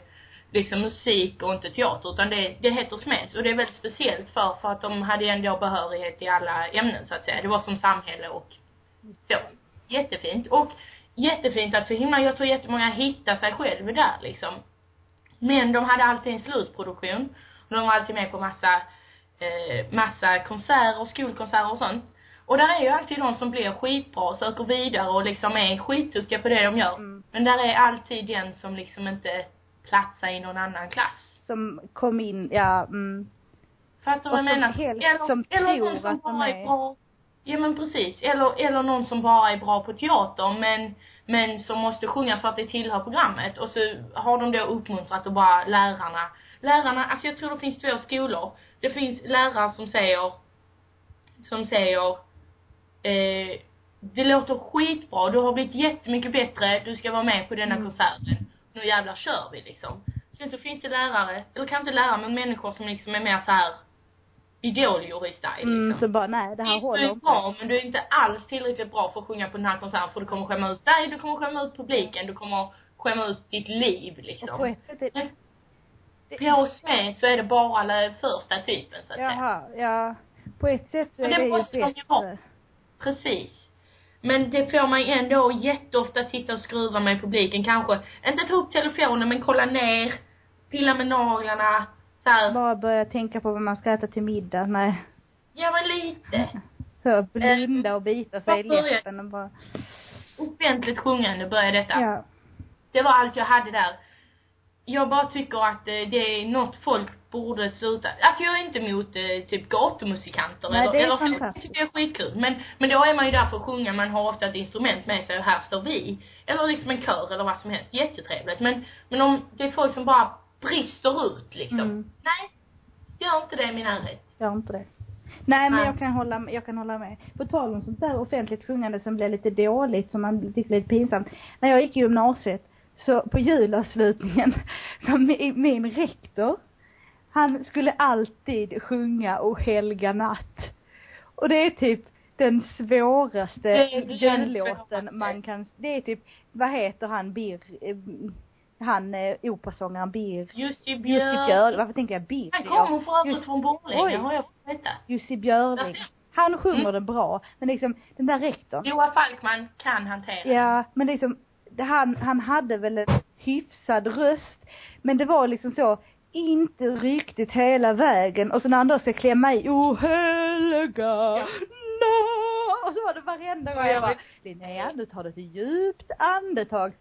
liksom musik och inte teater utan det, det heter Smes och det är väldigt speciellt för, för att de hade ändå behörighet i alla ämnen så att säga. Det var som samhälle och så. Jättefint. Och jättefint att så himla, jag tror jättemånga hittar sig själv där liksom. Men de hade alltid en slutproduktion. De var alltid med på massa, eh, massa konserter, skolkonserter och sånt. Och där är ju alltid de som blir skitbra och söker vidare och liksom är skitduktiga på det de gör. Mm. Men där är alltid den som liksom inte platsar i någon annan klass. Som kom in, ja, mm. Fattar du vad jag menar? helt- som eller någon som bara är- är bra. Ja men precis. Eller, eller någon som bara är bra på teater men, men som måste sjunga för att det tillhör programmet. Och så har de då uppmuntrat och bara lärarna. Lärarna, alltså jag tror det finns två skolor. Det finns lärare som säger, som säger, eh, det låter skitbra, du har blivit jättemycket bättre, du ska vara med på denna Mm. konserten. Nu jävlar kör vi liksom. Sen så finns det lärare, eller kanske inte lärare men människor som liksom är mer så här idoljury-style Mm, liksom. så bara nej, det här Visst, du håller är inte. bra men du är inte alls tillräckligt bra för att sjunga på den här konserten för du kommer skämma ut dig, du kommer skämma ut publiken, du kommer skämma ut ditt liv Och på liksom. ett sätt är, på Smed så är det bara första typen så att säga. jaha, ja. På ett sätt så Men är det det måste ju bättre. Precis. Men det får man ju ändå jätteofta sitta och skruva med i publiken kanske. Inte ta upp telefonen men kolla ner, pilla med naglarna, så här. Bara börja tänka på vad man ska äta till middag, nej. Ja men lite. Så blinda och bita sig i läppen och bara, Offentligt sjungande börjar detta. ja. Det var allt jag hade där. Jag bara tycker att eh, det är något folk borde sluta. Alltså jag är inte emot eh, typ gatumusikanter Nej, eller, det är eller så. Det tycker jag är skitkul. Men, men då är man ju där för att sjunga, man har ofta ett instrument med sig och här står vi. Eller liksom en kör eller vad som helst. Jättetrevligt. Men, men om det är folk som bara brister ut liksom. Mm. Nej, gör inte det i min närhet. Gör inte det. Nej men jag kan hålla, jag kan hålla med. På tal om sånt där offentligt sjungande som blir lite dåligt, som man tycker är lite pinsamt. När jag gick i gymnasiet, så på julavslutningen, så min, min rektor, han skulle alltid sjunga O helga natt. Och det är typ den svåraste jullåten man kan, det är typ, vad heter han, Bir, eh, han eh, operasångaren Bir, Jussi Jussi Björn. Björling, varför tänker jag Bir? Han kommer för övrigt från Borlänge har jag fått veta. Jussi Björling. Han sjunger Mm. den bra, men liksom den där rektorn. Joa Falkman kan hantera Ja, men liksom, det- han, han hade väl en hyfsad röst, men det var liksom så, inte riktigt hela vägen och så när han då ska klämma i, O helga Ja. natt", och så var det varenda gång Ja, jag bara, Linnea nu tar du ett djupt andetag.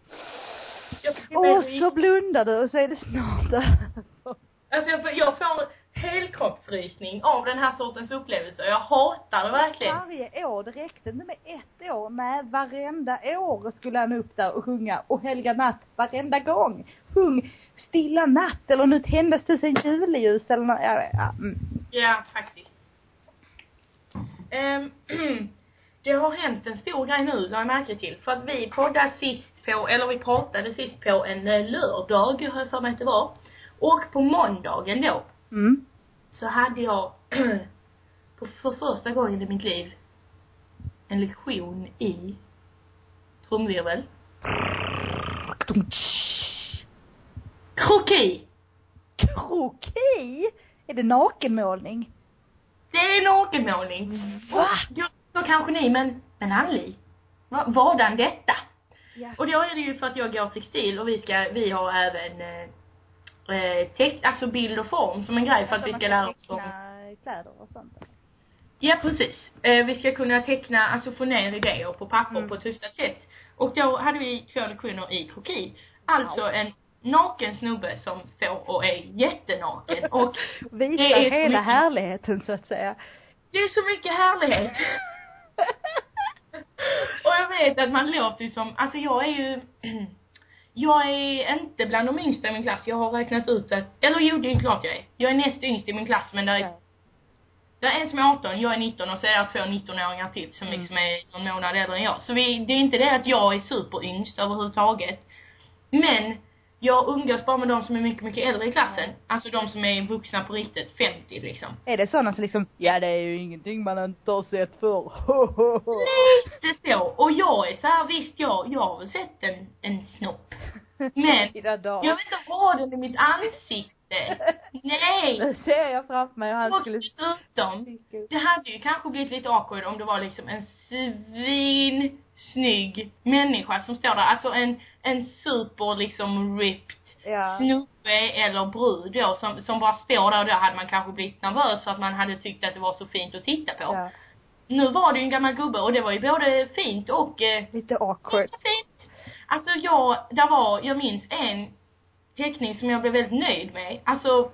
Och så blundar du och så är det snart över. Alltså jag får, jag får helkroppsrysning av den här sortens upplevelser. Jag hatar det verkligen. Varje år, det räckte inte med ett år, nej varenda år skulle han upp där och sjunga och Helga natt varenda gång. Sjung Stilla natt eller Nu tändas tusen juleljus eller nå- ja, ja, mm. Ja, faktiskt. Ehm, det har hänt en stor grej nu, la jag märke till. För att vi poddade sist på, eller vi pratade sist på en eh, lördag, har jag för mig att det var. Och på måndagen då, Mm. så hade jag på, för första gången i mitt liv en lektion i trumvirvel. Kroki! Kroki? Är det nakenmålning? Det är nakenmålning. Va? Ja, då kanske ni, men, men va, vadan detta? Ja. Och då är det ju för att jag går textil och vi ska, vi har även eh, text, alltså bild och form som en grej för att vi ska lära oss om kläder och sånt. Ja, precis. Eh, vi ska kunna teckna, alltså få ner idéer på papper Mm. på ett hyfsat sätt. Och då hade vi två lektioner i kroki. Alltså en naken snubbe som står och är jättenaken och Visa Det är hela mycket- härligheten så att säga. det är så mycket härlighet. och jag vet att man låter som, alltså jag är ju jag är inte bland de yngsta i min klass. Jag har räknat ut att, eller jo det är klart jag är. Jag är näst yngst i min klass men där är. Det är en som är 18, jag är 19 och så är det två 19-åringar till som Mm. liksom är någon månad äldre än jag. Så vi, det är inte det att jag är superyngst överhuvudtaget. Men jag umgås bara med de som är mycket, mycket äldre i klassen. Alltså de som är vuxna på riktigt, 50 liksom. Är det sådana som liksom, ja det är ju ingenting man inte har sett förr. Lite så. Och jag är så här, visst jag, jag har väl sett en, en snopp. Men jag vill inte ha den i mitt ansikte. Nej! Nu ser jag framför mig hur han Och skulle dessutom, det hade ju kanske blivit lite awkward om det var liksom en svinsnygg människa som står där. Alltså en, en super liksom ripped Ja. snubbe eller brud då som, som bara står där och då hade man kanske blivit nervös för att man hade tyckt att det var så fint att titta på. ja. Nu var det ju en gammal gubbe och det var ju både fint och eh, Lite awkward. inte fint. Alltså jag, där var, jag minns en teckning som jag blev väldigt nöjd med. Alltså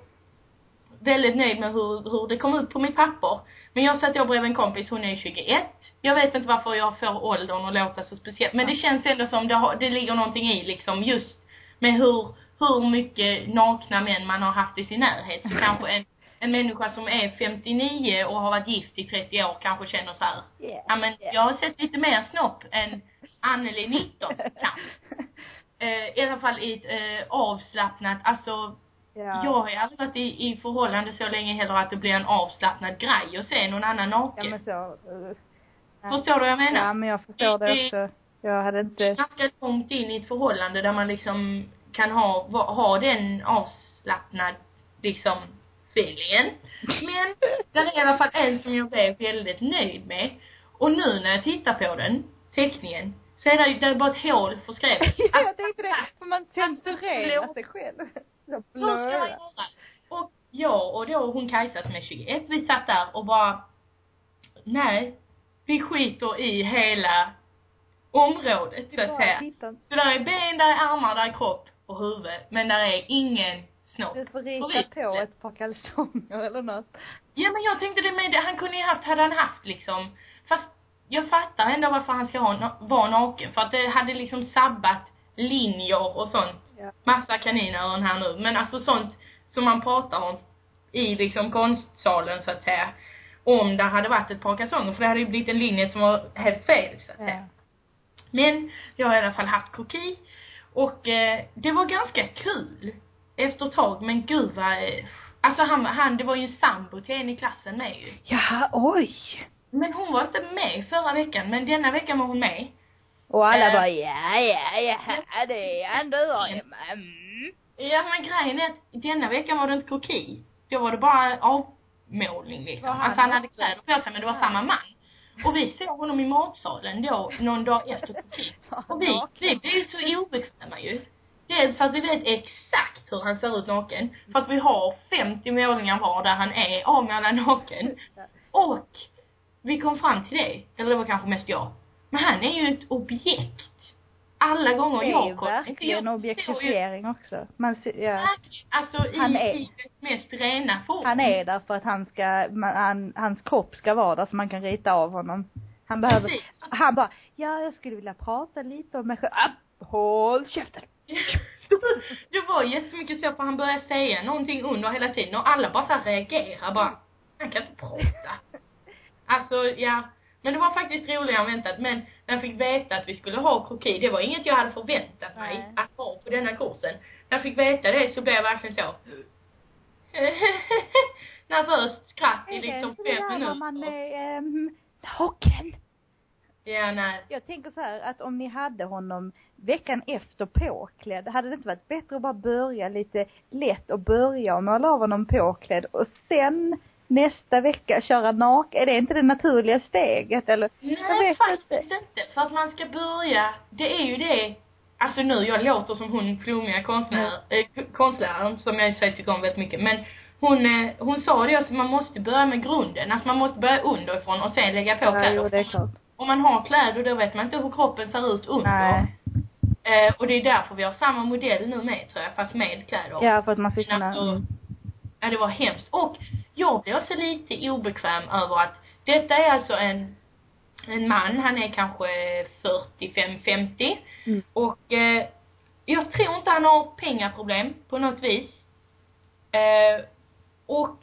väldigt nöjd med hur, hur det kom ut på mitt papper. Men jag satt då bredvid en kompis, hon är 21. Jag vet inte varför jag får åldern att låta så speciellt. Men det känns ändå som det, har, det ligger någonting i liksom just med hur, hur mycket nakna män man har haft i sin närhet. Så kanske en, en människa som är 59 och har varit gift i 30 år kanske känner så här. Yeah. Ja men jag har sett lite mer snopp än Anneli 19 knappt. Eh, I alla fall i ett eh, avslappnat, alltså Ja. jag har ju aldrig varit i, i förhållande så länge heller att det blir en avslappnad grej att se någon annan Ja naken. men så. uh, ja. Förstår du vad jag menar? Ja men jag förstår det Det- också. Jag hade inte, Ganska långt in i ett förhållande där man liksom kan ha, ha den avslappnad liksom feelingen. Men det är i alla fall en som jag blev väldigt nöjd med. Och nu när jag tittar på den, teckningen, så är det det är bara ett hål förskrivet. jag tänkte det, för man censurerar sig själv. Hur ska blöra. göra? Och jag och då hon Kajsa som är 21, vi satt där och bara Nej, vi skiter i hela området så att säga. Så där är ben, där är armar, där är kropp och huvud. Men där är ingen snopp. Du får rita på ett par kalsonger eller något. Ja men jag tänkte det med han kunde ju haft, hade han haft liksom, fast jag fattar ändå varför han ska ha, vara naken. För att det hade liksom sabbat linjer och sånt. Ja. Massa kaninöron här nu. Men alltså sånt som man pratar om i liksom konstsalen så att säga. Om det hade varit ett par kalsonger. För det hade ju blivit en linje som var helt fel så att säga. Ja. Men jag har i alla fall haft kroki. Och eh, det var ganska kul efter ett tag. Men gud vad, eh, alltså han, han, det var ju en sambo till en i klassen med ju. Jaha, oj. Men hon var inte med förra veckan, men denna veckan var hon med. Och alla Eh. bara, ja, ja, ja, det är ändå jag med. Mm. Ja men grejen är att denna veckan var det inte kroki. Då var det bara avmålning liksom. Han alltså han hade kläder på sig men det var samma man. Och vi såg honom i matsalen då, någon dag efter kroki. Och vi, vi blev ju så obekväma ju. Dels för att vi vet exakt hur han ser ut naken. För att vi har 50 målningar var där han är avmålad naken. Och vi kom fram till det, eller det var kanske mest jag. Men han är ju ett objekt. Alla gånger Det är jag kollar. Jag såg ju- objektifiering också. Man, ser- ja. Alltså i, Han är- i dess mest rena form. Han är där för att han ska, man, han, hans kropp ska vara där så man kan rita av honom. Han behöver, Precis. han bara, ja jag skulle vilja prata lite om mig själv. Ah, håll käften! det var jättemycket så för han började säga någonting under hela tiden och alla bara så reagerar bara. Han kan inte prata. Alltså ja. Men det var faktiskt roligare än väntat. Men när jag fick veta att vi skulle ha kroki, det var inget jag hade förväntat mig Nej. att ha på denna kursen. När jag fick veta det så blev jag verkligen så nervöst skratt i Är det liksom det fem där när minuter. man är um, naken? Ja, nej. Jag tänker så här att om ni hade honom veckan efter påklädd, hade det inte varit bättre att bara börja lite lätt och börja och måla av honom påklädd och sen nästa vecka köra nak? Är det inte det naturliga steget eller? Nej, faktiskt inte. inte. För att man ska börja, det är ju det, alltså nu, jag låter som hon flummiga konstnär, eh, k- konstnären som jag i och för sig tycker om väldigt mycket, men hon, eh, hon sa det också, man måste börja med grunden. Alltså man måste börja underifrån och sen lägga på Ja, kläder. jo, det är klart. Om man har kläder då vet man inte hur kroppen ser ut under. Nej. Eh, och det är därför vi har samma modell nu med tror jag, fast med kläder. Ja, för att man ska kunna, alltså, mm. Ja, det var hemskt. Och jag blev också lite obekväm över att detta är alltså en, en man, han är kanske 45-50. Mm. Och eh, jag tror inte han har pengaproblem på något vis. Eh, och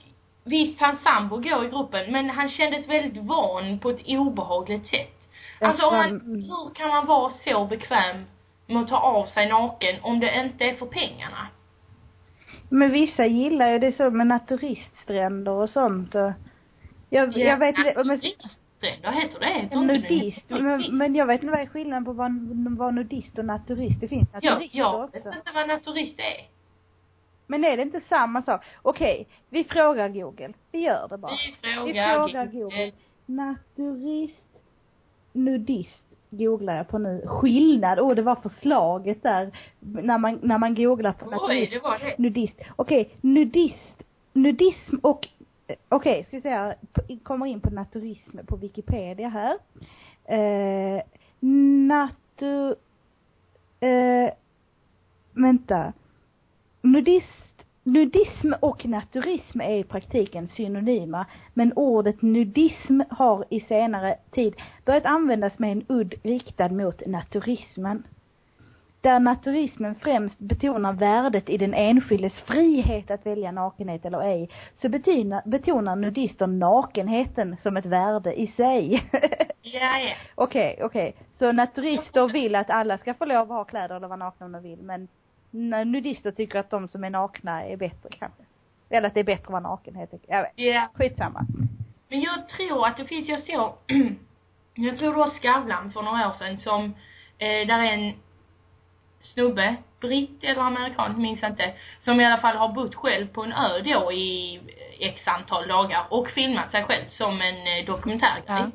visst, hans sambo går i gruppen, men han kändes väldigt van på ett obehagligt sätt. Alltså om man, Mm. hur kan man vara så bekväm med att ta av sig naken om det inte är för pengarna? Men vissa gillar ju det så med naturiststränder och sånt och jag, jag vet inte, men, Nudiststränder heter det, heter inte det? nudist, men, men jag vet inte vad är skillnaden på vad, vad nudist och naturist, det finns Ja, naturister jag vet också. inte vad naturist är. Men är det inte samma sak? Okej, vi frågar Google. Vi gör det bara. Vi Vi frågar, frågar Google. Naturist, nudist googlar jag på nu. Skillnad, åh det var förslaget där. När man, när man googlar på Oj, det var det. nudist. Okej, nudist, nudism och, okej, ska vi P- kommer in på naturism på Wikipedia här. Eh, natu, eh, vänta. Nudist, nudism och naturism är i praktiken synonyma, men ordet nudism har i senare tid börjat användas med en udd riktad mot naturismen. Där naturismen främst betonar värdet i den enskildes frihet att välja nakenhet eller ej, så betonar, betonar nudister nakenheten som ett värde i sig. Ja, ja. Okej, okej. Så naturister vill att alla ska få lov att ha kläder eller vara nakna om de vill, men nudister tycker att de som är nakna är bättre kanske. Eller att det är bättre att vara naken helt enkelt. Jag vet. Ja. Skitsamma. Men jag tror att det finns, jag såg, jag tror det var Skavlan för några år sedan som, eh, där är en snubbe, britt eller amerikan, minns inte, som i alla fall har bott själv på en ö då i x antal dagar och filmat sig själv som en eh, dokumentärgrej. Ja.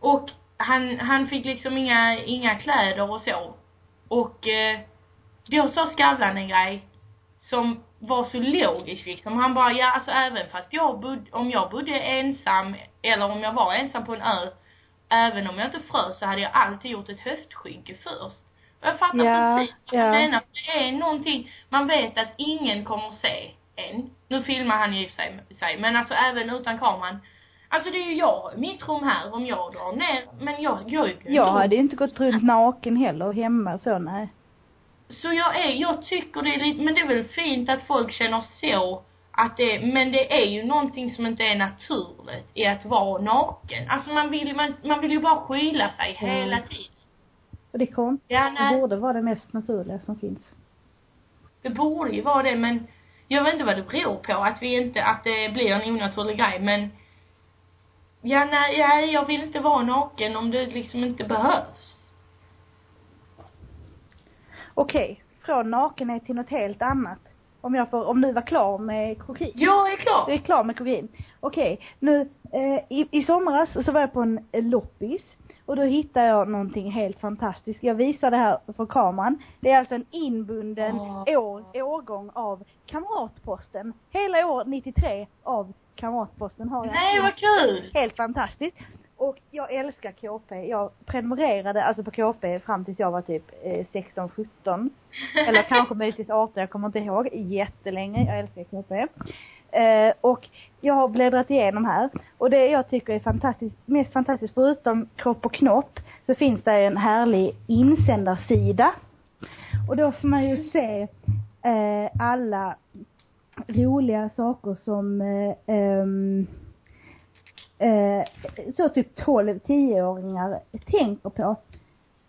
Och han, han fick liksom inga, inga kläder och så. Och eh, då sa Skavlan en grej som var så logisk liksom. Han bara, ja alltså även fast jag bodde, om jag bodde ensam eller om jag var ensam på en ö, även om jag inte frös så hade jag alltid gjort ett höftskynke först. Och jag fattar Ja, precis vad ja. han menar. För Det är någonting, man vet att ingen kommer se en. Nu filmar han ju i sig, men alltså även utan kameran. Alltså det är ju jag, mitt rum här, om jag drar ner, men jag, jag, Jag hade inte gått runt naken heller hemma så nej. Så jag är, jag tycker det är lite, men det är väl fint att folk känner så att det, men det är ju någonting som inte är naturligt i att vara naken. Alltså man vill, man, man vill ju bara skyla sig Ja. hela tiden. Och det är konstigt. Ja, Det borde vara det mest naturliga som finns. det borde ju vara det men jag vet inte vad det beror på att vi inte, att det blir en onaturlig grej men Ja, nej, ja, jag vill inte vara naken om det liksom inte behövs. Okej, från nakenhet till något helt annat. Om jag får, om du var klar med kokain. Jag är klar! Du är klar med kokain. Okej, nu eh, i, i somras så var jag på en eh, loppis och då hittade jag någonting helt fantastiskt. Jag visar det här för kameran. Det är alltså en inbunden Åh. år, årgång av Kamratposten. Hela år 93 av Kamratposten har jag. Nej, vad kul! Helt fantastiskt. Och jag älskar KP. Jag prenumererade alltså på KP fram tills jag var typ eh, 16, 17. Eller kanske möjligtvis 18, jag kommer inte ihåg. Jättelänge. Jag älskar KP. Eh, och jag har bläddrat igenom här. Och det jag tycker är fantastiskt, mest fantastiskt förutom kropp och knopp, så finns det en härlig insändarsida. Och då får man ju se eh, alla roliga saker som eh, ehm, eh, så typ 12-10-åringar tänker på.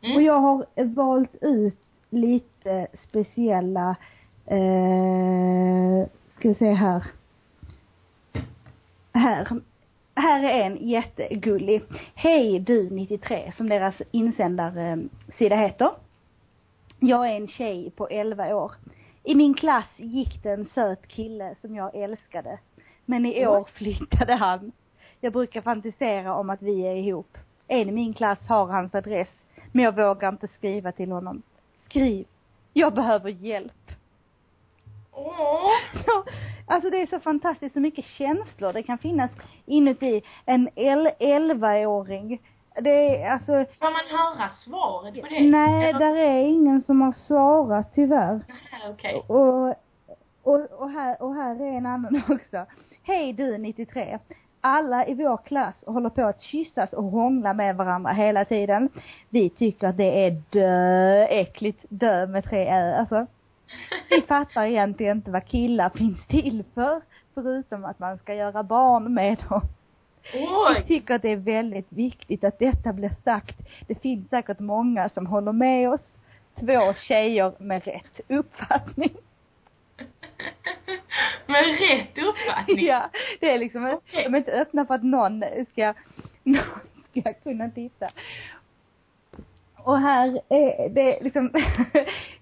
Mm. Och jag har valt ut lite speciella, eh, ska vi se här. Här. Här är en jättegullig. Hej du 93 som deras insändarsida heter. Jag är en tjej på 11 år. I min klass gick det en söt kille som jag älskade. Men i år flyttade han. Jag brukar fantisera om att vi är ihop. En i min klass har hans adress, men jag vågar inte skriva till honom. Skriv. Jag behöver hjälp. Åh! Så, alltså det är så fantastiskt så mycket känslor det kan finnas inuti en el- 11-åring. Det är alltså, Får man höra svaret på det? nej Eller- där är ingen som har svarat tyvärr. Okej. Och, och, och, här, och här är en annan också. Hej du 93. Alla i vår klass håller på att kyssas och hångla med varandra hela tiden. Vi tycker att det är döäckligt, dö med tre ä alltså. Vi fattar egentligen inte vad killar finns till för, förutom att man ska göra barn med dem. Vi Oj! tycker att det är väldigt viktigt att detta blir sagt. Det finns säkert många som håller med oss. Två tjejer med rätt uppfattning. Med rätt uppfattning? Ja, det är liksom, Okej. de är inte öppna för att någon ska, någon ska kunna titta. Och här är det liksom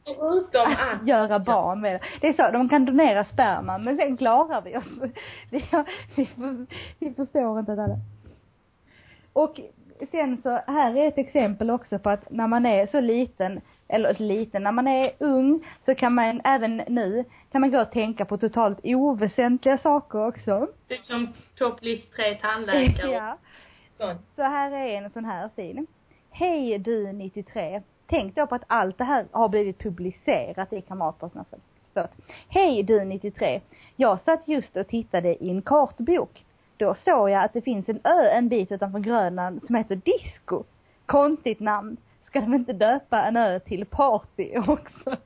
Förutom att... göra barn med det. Det är så, de kan donera sperma men sen klarar vi oss. Vi, vi, vi förstår inte att alla. Och sen så, här är ett exempel också på att när man är så liten, eller liten, när man är ung så kan man även nu, kan man gå och tänka på totalt oväsentliga saker också. Typ som topplist tre tandläkare Ja. sånt. Så här är en sån här fin. Hej du 93. Tänk då på att allt det här har blivit publicerat i Kamratposten. Hej du 93. Jag satt just och tittade i en kartbok. Då såg jag att det finns en ö en bit utanför Grönland som heter Disco. Konstigt namn. Ska de inte döpa en ö till Party också?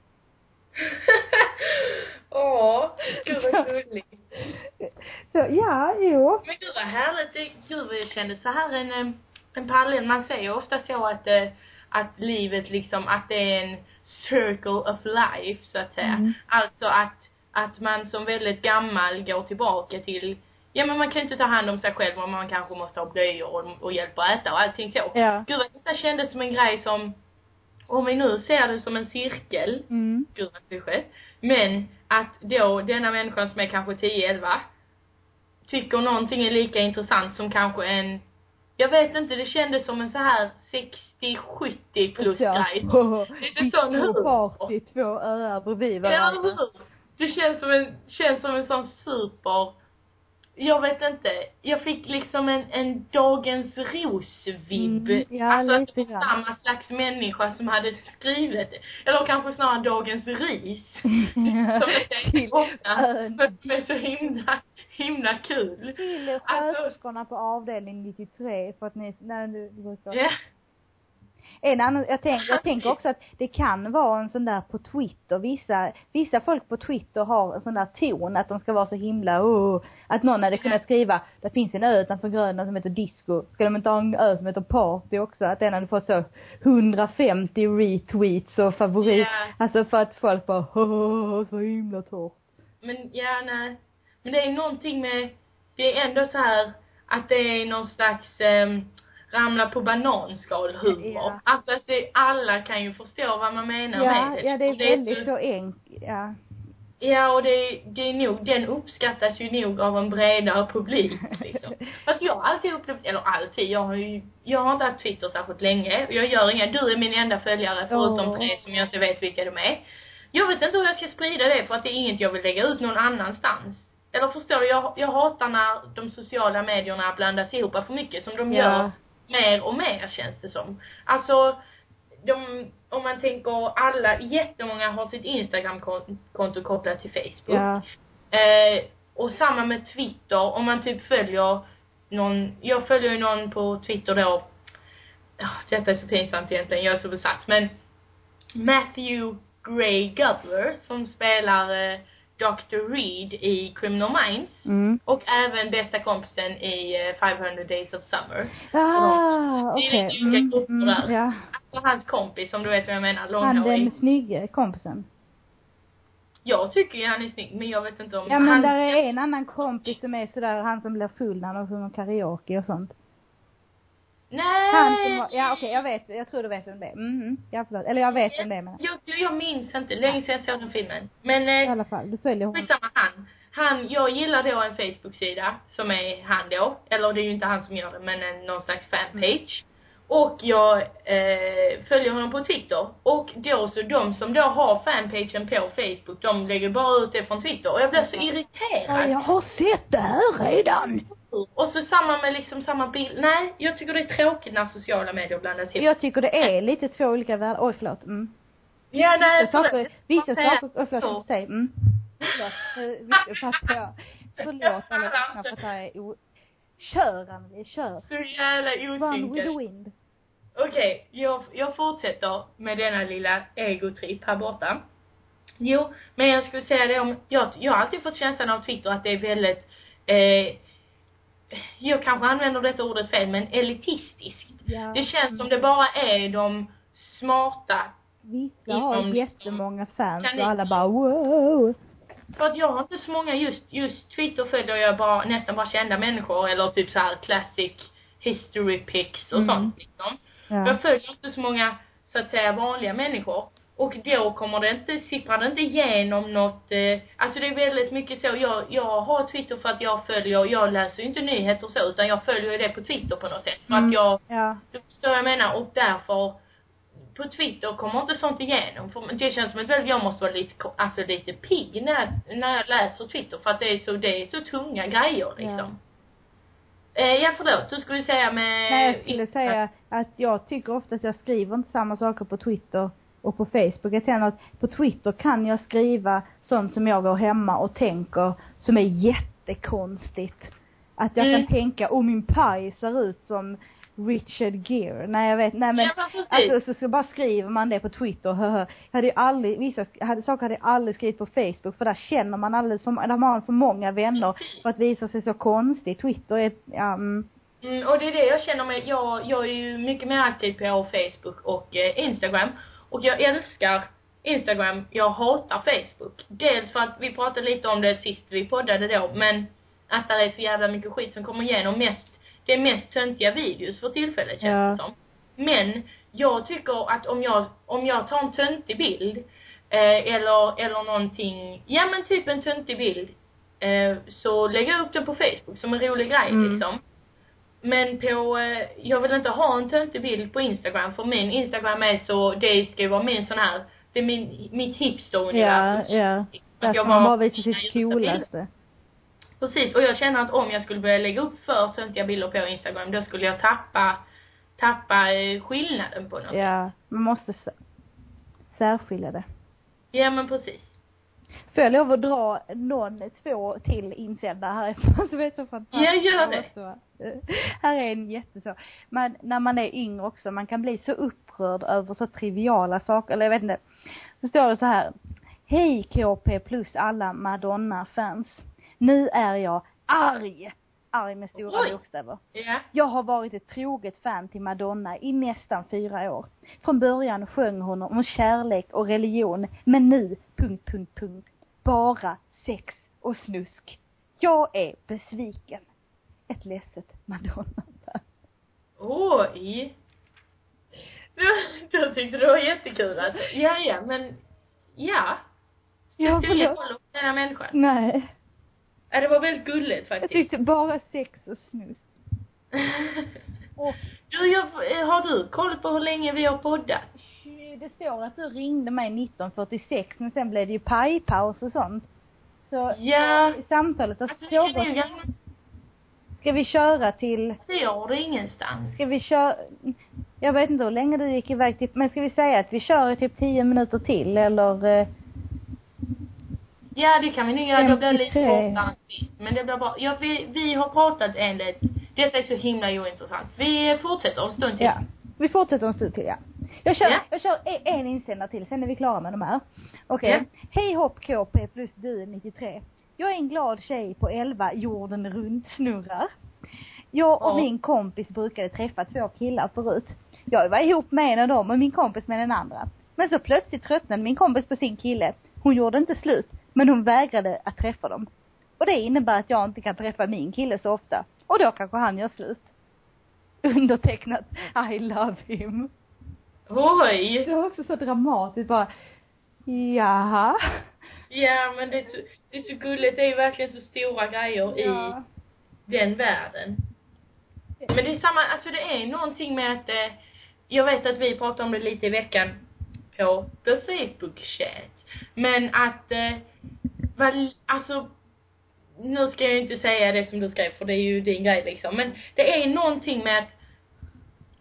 Åh, gud vad gulligt. Så ja, jo. Men gud vad härligt. Det, gud vad jag kände så här en, em, en parallell. Man säger ofta så att, eh, att livet liksom, att det är en circle of life så att säga. Mm. Alltså att, att man som väldigt gammal går tillbaka till Ja men man kan ju inte ta hand om sig själv och man kanske måste ha blöjor och, och hjälp att äta och allting så. Ja. Gud vad detta kändes som en grej som, om vi nu ser det som en cirkel, Mm. gud vad klyschigt. Men att då denna människan som är kanske 10-11 tycker någonting är lika intressant som kanske en jag vet inte, det kändes som en så här 60-70 plus Ja. grej. Lite sån humor. Två öar bredvid Ja, varandra. hur? Det känns som en, känns som en sån super jag vet inte, jag fick liksom en, en dagens ros-vibb. Mm, ja, alltså att det var samma slags människa som hade skrivit. Eller kanske snarare dagens ris. som är ofta. ön. För de är så himla, himla kul. Till Alltså- sköterskorna på avdelning 93 för att ni, när du brukar Ja. En annan, jag tänker, jag tänker också att det kan vara en sån där på Twitter, vissa, vissa folk på Twitter har en sån där ton att de ska vara så himla, oh, att någon hade kunnat skriva, det finns en ö utanför Grönland som heter Disco, ska de inte ha en ö som heter Party också? Att den hade fått så 150 retweets och favorit, Ja. alltså för att folk bara, oh, så himla torrt. Men ja, nej. Men det är någonting med, det är ändå så här att det är någon slags um, ramla på bananskal humor. Ja. Alltså att det, alla kan ju förstå vad man menar Ja, med det. ja det är Och väldigt så, så enkelt, ja. Ja, och det, det är nog, den uppskattas ju nog av en bredare publik liksom. Fast jag har alltid upplevt, eller alltid, jag har ju, jag har inte haft Twitter särskilt länge. Jag gör inga, du är min enda följare förutom Åh. tre som jag inte vet vilka de är. Jag vet inte hur jag ska sprida det för att det är inget jag vill lägga ut någon annanstans. Eller förstår du, jag, jag hatar när de sociala medierna blandas ihop för mycket som de Ja. gör mer och mer känns det som. Alltså, de, om man tänker alla, jättemånga har sitt Instagram-konto kopplat till Facebook. Ja. Eh, och samma med Twitter, om man typ följer någon, jag följer ju någon på Twitter då, Ja, detta är så pinsamt egentligen, jag är så besatt, men Matthew Gray Gubler som spelar eh, Dr. Reed i Criminal Minds Mm. och även bästa kompisen i eh, 500 Days of Summer. Ah, Det är okej. lite olika grupper där. ja. Alltså hans kompis, om du vet vad jag menar, Han långhårig. den snygge kompisen. Jag tycker ju han är snygg, men jag vet inte om Ja men han... där är en annan kompis som är sådär, han som blir full när de sjunger karaoke och sånt. Nej! Han som var, ja okej jag vet, jag tror du vet vem det är. Mhm, ja förlåt. Eller jag vet vem det är men. Jag, jag, jag minns inte, länge sedan jag såg den filmen. Men I eh, alla fall, du följer honom. skitsamma han. Han, jag gillar då en Facebook-sida som är han då. Eller det är ju inte han som gör det, men en, någon slags fanpage. Och jag eh, följer honom på Twitter. Och då så de som då har fanpagen på Facebook, de lägger bara ut det från Twitter. Och jag blir så Ja, irriterad. jag har sett det här redan. Och så samma med liksom samma bild. Nej, jag tycker det är tråkigt när sociala medier blandas ihop. Jag tycker det är lite två olika världar. Oj, förlåt. Mm. Ja, nej, Vissa saker, vissa saker, oj, förlåt, jag säger, mm. Förlåt, eh, vi- fattar jag. Förlåt alla lyssnare för att här är o... Kör Anneli, kör. Så jävla Run with the wind. Okej, jag, jag fortsätter med denna lilla egotripp här borta. Jo, men jag skulle säga det om, jag, jag har alltid fått känslan av Twitter att det är väldigt, eh, jag kanske använder detta ordet fel, men elitistiskt. Ja. Det känns som det bara är de smarta Vissa har inom- jättemånga fans och alla bara wow. För att jag har inte så många just, just Twitter följer jag bara, nästan bara kända människor eller typ så här classic history pics och Mm. sånt liksom. Ja. Jag följer inte så många, så att säga, vanliga människor. Och då kommer det inte, sipprar det inte igenom något, eh, alltså det är väldigt mycket så, jag, jag har Twitter för att jag följer, jag läser ju inte nyheter så, utan jag följer det på Twitter på något sätt. För Mm. att jag, Ja. du förstår vad jag menar, och därför på Twitter kommer inte sånt igenom. För det känns som att jag måste vara lite, alltså lite pigg när, när jag läser Twitter för att det är så, det är så tunga grejer liksom. Eh, ja förlåt, du skulle säga med... Nej, jag skulle säga att jag tycker ofta att jag skriver inte samma saker på Twitter och på Facebook. Jag känner att på Twitter kan jag skriva sånt som jag går hemma och tänker som är jättekonstigt. Att jag Mm. kan tänka, oh min paj ser ut som Richard Gere. Nej jag vet, nej men Ja. Alltså så, så bara skriver man det på Twitter, höhö. Jag hade ju aldrig, vissa hade, saker hade jag aldrig skrivit på Facebook för där känner man alldeles för, där har man för många vänner för att visa sig så konstigt. Twitter är, ja, mm, Mm, och det är det jag känner med, jag, jag är ju mycket mer aktiv på Facebook och eh, Instagram. Och jag älskar Instagram, jag hatar Facebook. Dels för att vi pratade lite om det sist vi poddade då, men att det är så jävla mycket skit som kommer igenom mest, det är mest töntiga videos för tillfället känns Ja. det som. Men jag tycker att om jag, om jag tar en töntig bild, eh, eller, eller någonting, ja men typ en töntig bild, eh, så lägger jag upp den på Facebook som en rolig grej Mm. liksom. Men på, eh, jag vill inte ha en töntig bild på Instagram för min Instagram är så, det ska ju vara min sån här, det är min, mitt ja, hipster-universum. ja. Att Där jag får man bara visa sitt coolaste. Precis, och jag känner att om jag skulle börja lägga upp för töntiga bilder på Instagram, då skulle jag tappa, tappa eh, skillnaden på något. Ja, man måste sä- särskilja det. Ja men precis. Får jag lov att dra någon, två till insändare härifrån som är så fantastiska? Ja, gör det. också, Här är en jätteså. Men när man är yngre också, man kan bli så upprörd över så triviala saker, eller jag vet inte. Så står det så här. Hej KP plus alla Madonna-fans. Nu är jag arg. Arg med stora Oj. bokstäver. Ja. Jag har varit ett troget fan till Madonna i nästan fyra år. Från början sjöng hon om kärlek och religion, men nu, punkt, punkt, punkt, bara sex och snusk. Jag är besviken. Ett ledset Madonna. Oj. Du tyckte det var jättekul alltså. Ja, ja, men, ja. Ja, Ska jag förlåt. hålla på denna människa? Nej, Ja, det var väldigt gulligt jag faktiskt. tyckte bara sex och snusk. Och du, jag, har du koll på hur länge vi har poddat? det står att du ringde mig 1946, men sen blev det ju pajpaus och sånt. Så Ja. samtalet har Alltså, pågått. Ska vi köra till står det ingenstans. Ska vi köra, jag vet inte hur länge du gick iväg till, men ska vi säga att vi kör i typ 10 minuter till eller? Ja, det kan vi nog göra. Då blir det lite 53. kortare sist. Men det blir bra. Ja, vi, vi har pratat enligt, detta är så himla ointressant. Vi fortsätter en stund till. Ja. Vi fortsätter en stund till, ja. Jag kör, Ja. jag kör e- en insändare till, sen är vi klara med de här. Okej. Ja. Hej hopp KP plus du 93. Jag är en glad tjej på 11 jorden runt snurrar. Jag och Ja. min kompis brukade träffa två killar förut. Jag var ihop med en av dem och min kompis med den andra. Men så plötsligt tröttnade min kompis på sin kille. Hon gjorde inte slut, men hon vägrade att träffa dem. Och det innebär att jag inte kan träffa min kille så ofta. Och då kanske han gör slut. Undertecknat I love him. Oj! Det var också så dramatiskt bara, jaha. Ja, men det är, så, det är så gulligt. Det är ju verkligen så stora grejer i Ja. den världen. Men det är samma, alltså det är någonting med att, eh, jag vet att vi pratade om det lite i veckan på the Facebook chat. Men att, eh, väl, alltså, nu ska jag ju inte säga det som du skrev för det är ju din grej liksom. Men det är någonting med att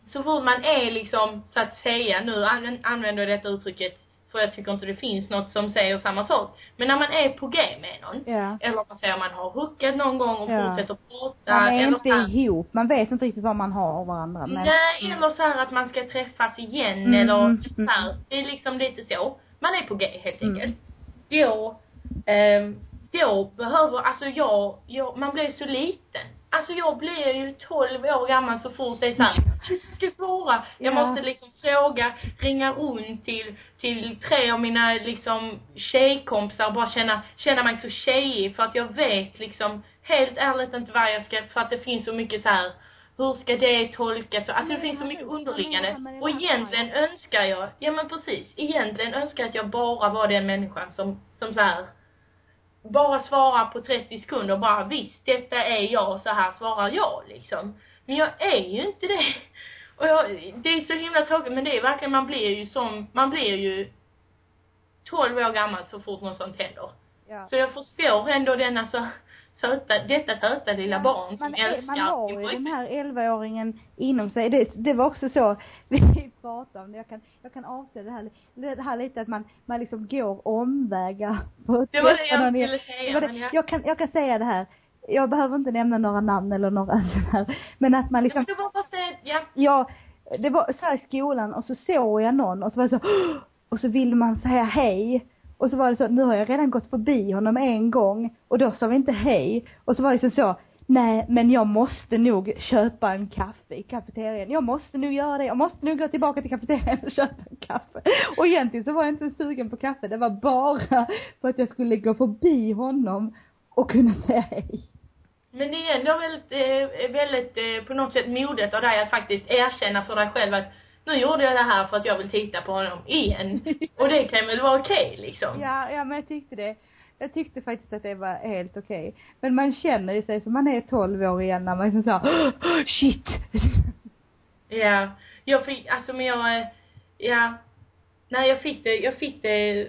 så fort man är liksom, så att säga, nu an- använder jag detta uttrycket för jag tycker inte det finns något som säger samma sak. Men när man är på G med någon, Ja. eller man säger man har hookat någon gång och Ja. fortsätter prata, Man är eller inte här, ihop, man vet inte riktigt vad man har av varandra. Men, Nej, eller så här att man ska träffas igen Mm, eller mm. så här. Det är liksom lite så. Man är på G helt Mm. enkelt. Då, ehm, då behöver, alltså jag, jag, man blir så liten. Alltså jag blir ju 12 år gammal så fort det är såhär, jag ska svara. Jag Ja. måste liksom fråga, ringa runt till, till tre av mina liksom tjejkompisar och bara känna, känna mig så tjejig för att jag vet liksom helt ärligt inte vad jag ska, för att det finns så mycket så här hur ska det tolkas? Alltså det Men finns så det mycket underliggande. det Och egentligen önskar jag, ja men precis, egentligen önskar jag att jag bara var den människan som, som så här bara svarar på 30 sekunder och bara visst, detta är jag, så här svarar jag liksom. Men jag är ju inte det. Och jag, det är så himla tråkigt, men det är verkligen, man blir ju som, man blir ju 12 år gammal så fort något sånt händer. ja. Så jag förstår ändå denna så söta, detta söta lilla Ja, barn som man, älskar man har ju den här 11-åringen inom sig. Det, det var också så vi pratade om det. Jag kan, jag kan avse det här, det här lite att man, man liksom går omvägar på Det var det jag skulle säga, Det det. men jag- Jag kan, jag kan säga det här. Jag behöver inte nämna några namn eller några sådär. Men att man Ja, liksom, men det var bara så, ja, ja, det var så här i skolan och så såg jag någon och så var det så och så ville man säga hej. Och så var det så, nu har jag redan gått förbi honom en gång och då sa vi inte hej. Och så var det så, så nej men jag måste nog köpa en kaffe i kafeterian. Jag måste nog göra det. Jag måste nog gå tillbaka till kafeterian och köpa en kaffe. Och egentligen så var jag inte sugen på kaffe. Det var bara för att jag skulle gå förbi honom och kunna säga hej. Men det är ändå väldigt, eh, väldigt eh, på något sätt modigt av dig att faktiskt erkänna för dig själv att nu gjorde jag det här för att jag vill titta på honom igen. Och det kan väl vara okej liksom. Ja, ja men jag tyckte det. Jag tyckte faktiskt att det var helt okej. Men man känner ju sig som man är 12 år igen när man liksom såhär, shit! Ja. Jag fick, alltså men jag, ja. Nej jag fick det, jag fick det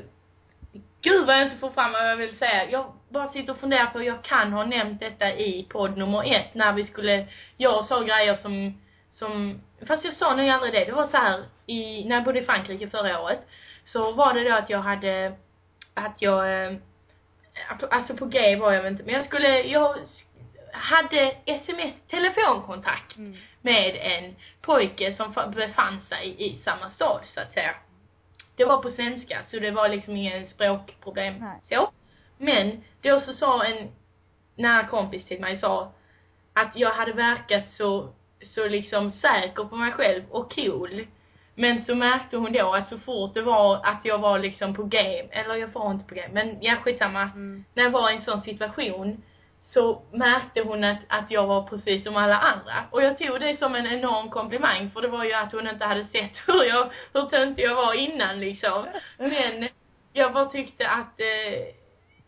Gud vad jag inte får fram vad jag vill säga. Jag bara sitter och funderar på, jag kan ha nämnt detta i podd nummer ett när vi skulle, jag sa grejer som, som, fast jag sa nog aldrig det. Det var så här i, när jag bodde i Frankrike förra året, så var det då att jag hade, att jag, eh, alltså på G var jag inte, men jag skulle, jag hade sms, telefonkontakt Mm. med en pojke som fa- befann sig i samma stad så att säga. Det var på svenska så det var liksom ingen språkproblem Nej. så. Men då så sa en nära kompis till mig sa att jag hade verkat så, så liksom säker på mig själv och cool. Men så märkte hon då att så fort det var att jag var liksom på game, eller jag var inte på game, men ja skitsamma. Mm. När jag var i en sån situation så märkte hon att, att jag var precis som alla andra. Och jag tog det som en enorm komplimang för det var ju att hon inte hade sett hur jag, hur töntig jag var innan liksom. Men jag bara tyckte att eh,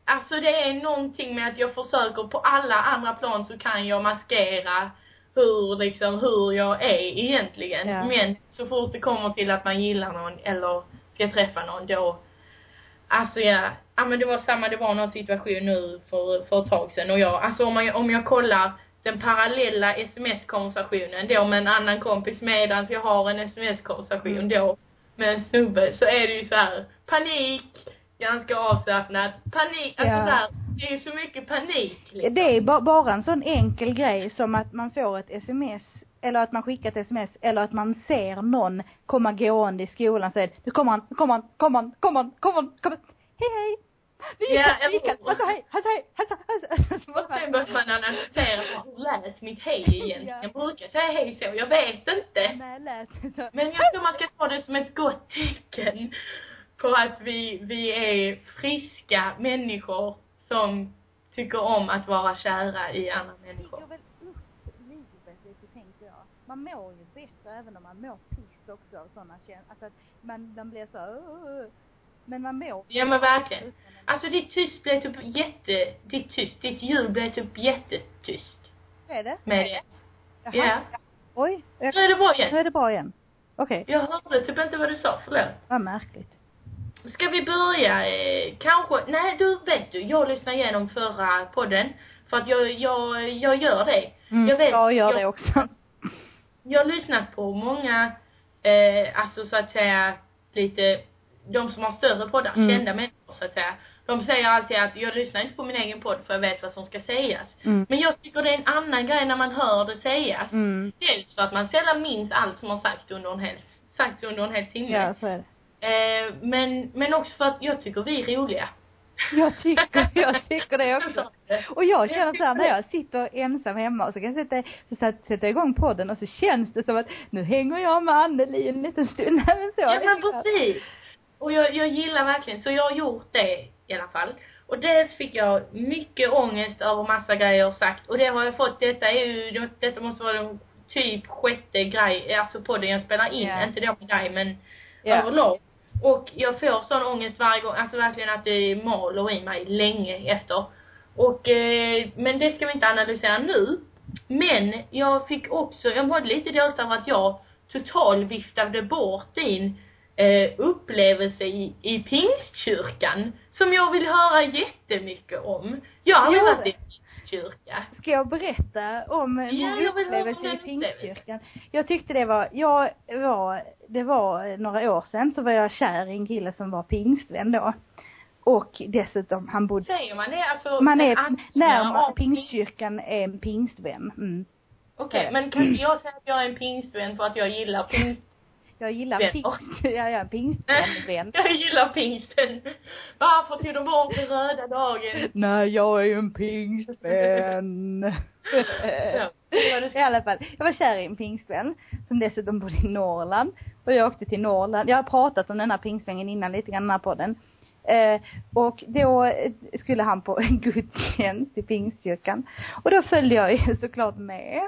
Alltså det är någonting med att jag försöker på alla andra plan så kan jag maskera hur liksom, hur jag är egentligen. Ja. Men så fort det kommer till att man gillar någon eller ska träffa någon då Alltså ja, ja men det var samma, det var någon situation nu för, för ett tag sedan och jag, alltså om, man, om jag kollar den parallella sms-konversationen då med en annan kompis medans jag har en sms-konversation Mm. då med en snubbe så är det ju så här panik, ganska avslappnat, panik, alltså Ja. så här, det är så mycket panik liksom. Det är ba- bara en sån enkel grej som att man får ett sms eller att man skickar ett sms eller att man ser någon komma gående i skolan och säger nu kommer han, nu kommer han, kommer han, kommer han, kommer han, kommer han. Hej hej! Ja, gick, vi eller gick, hur? hassa hej, hassa hej, hassa, hassa. Och sen börjar man analysera, hur lät mitt hej egentligen? Ja. Jag brukar säga hej så, jag vet inte. Nej, lät så. Men jag tror man ska ta det som ett gott tecken på att vi, vi är friska människor som tycker om att vara kära i andra människor. ligger väl upp livet lite tänkte jag. Man mår ju bättre även om man mår piss också av sådana känslor. Alltså att man, man blir så "Åh". Men man mår Ja men verkligen. Alltså ditt tyst blev typ jätte, ditt tyst, ditt ljud blev typ jättetyst Är det? med det. Ja. Oj, jag, Nu är det bra nu igen. är det bra igen. Okej, Jag hörde typ inte vad du sa, förlåt. vad märkligt. Ska vi börja, eh, kanske, nej du vet du, jag lyssnade igenom förra podden. För att jag, jag, jag gör det. Mm, Jag vet, jag gör jag- det också. Jag har lyssnat på många, eh, alltså så att säga, lite, de som har större poddar, Mm. kända människor så att säga. De säger alltid att jag lyssnar inte på min egen podd för jag vet vad som ska sägas. Mm. Men jag tycker det är en annan grej när man hör det sägas. Mm. Dels för att man sällan minns allt som har sagt under en hel, sagt under en hel timme. Ja, så är det. Eh, men, men också för att jag tycker vi är roliga. Jag tycker, jag tycker det också. Och jag känner så här när jag sitter ensam hemma och så kan jag sätta, så sätta, sätta igång podden och så känns det som att nu hänger jag med Anneli en liten stund. Men så. Ja det men precis. Och jag, jag gillar verkligen, så jag har gjort det i alla fall. Och dels fick jag mycket ångest över massa grejer sagt och det har jag fått, detta är ju, detta måste vara den typ sjätte grej, alltså podden jag spelar in, Ja. inte då med dig men Ja. överlag. Och jag får sån ångest varje gång, alltså verkligen att det maler i mig länge efter. Och, eh, men det ska vi inte analysera nu. Men jag fick också, jag mådde lite dåligt över att jag total viftade bort din eh, upplevelse i, i pingstkyrkan. Som jag vill höra jättemycket om. Jag har aldrig varit i pingstkyrka. Ska jag berätta om min Ja, upplevelse i. Pingstkyrkan? Jag tyckte det var, jag var, det var några år sedan så var jag kär i en kille som var pingstvän då. Och dessutom, han bodde, Säger man det? Alltså, man är, andra när av man, pingstkyrkan är en pingstvän. Mm. Okej, men kan inte jag säga att jag är en pingstvän för att jag gillar pingst? Jag gillar Vän. pingst, ja, jag är en pingstvän. Jag gillar pingsten. Varför tog de bort den röda dagen? Nej, jag är ju en pingstvän. Ja, I alla fall, jag var kär i en pingstvän som dessutom bodde i Norrland. Och jag åkte till Norrland. Jag har pratat om den här pingstvängen innan lite grann i den här podden. Eh, och då skulle han på en gudstjänst i pingstkyrkan. Och då följde jag ju såklart med.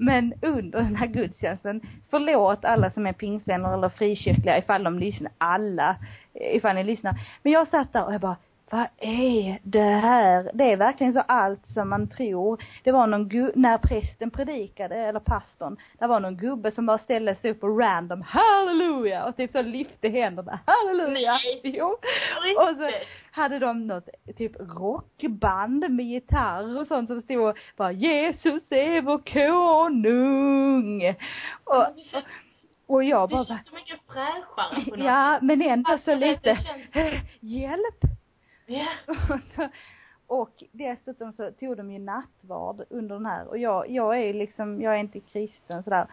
Men under den här gudstjänsten, förlåt alla som är pingstvänner eller frikyrkliga ifall de lyssnar, alla, eh, ifall ni lyssnar. Men jag satt där och jag bara, vad är det här? Det är verkligen så allt som man tror. Det var någon gu- när prästen predikade, eller pastorn, det var någon gubbe som bara ställde sig upp och random halleluja och typ så lyfte händerna, halleluja. Nej. Jo. Och så hade de något typ rockband med gitarr och sånt som stod och bara Jesus är vår konung. Och, och, och jag bara, Det känns så mycket fräschare på något ja men ändå så lite, känns- hjälp. Ja. Och dessutom så tog de ju nattvard under den här och jag, jag är ju liksom, jag är inte kristen sådär.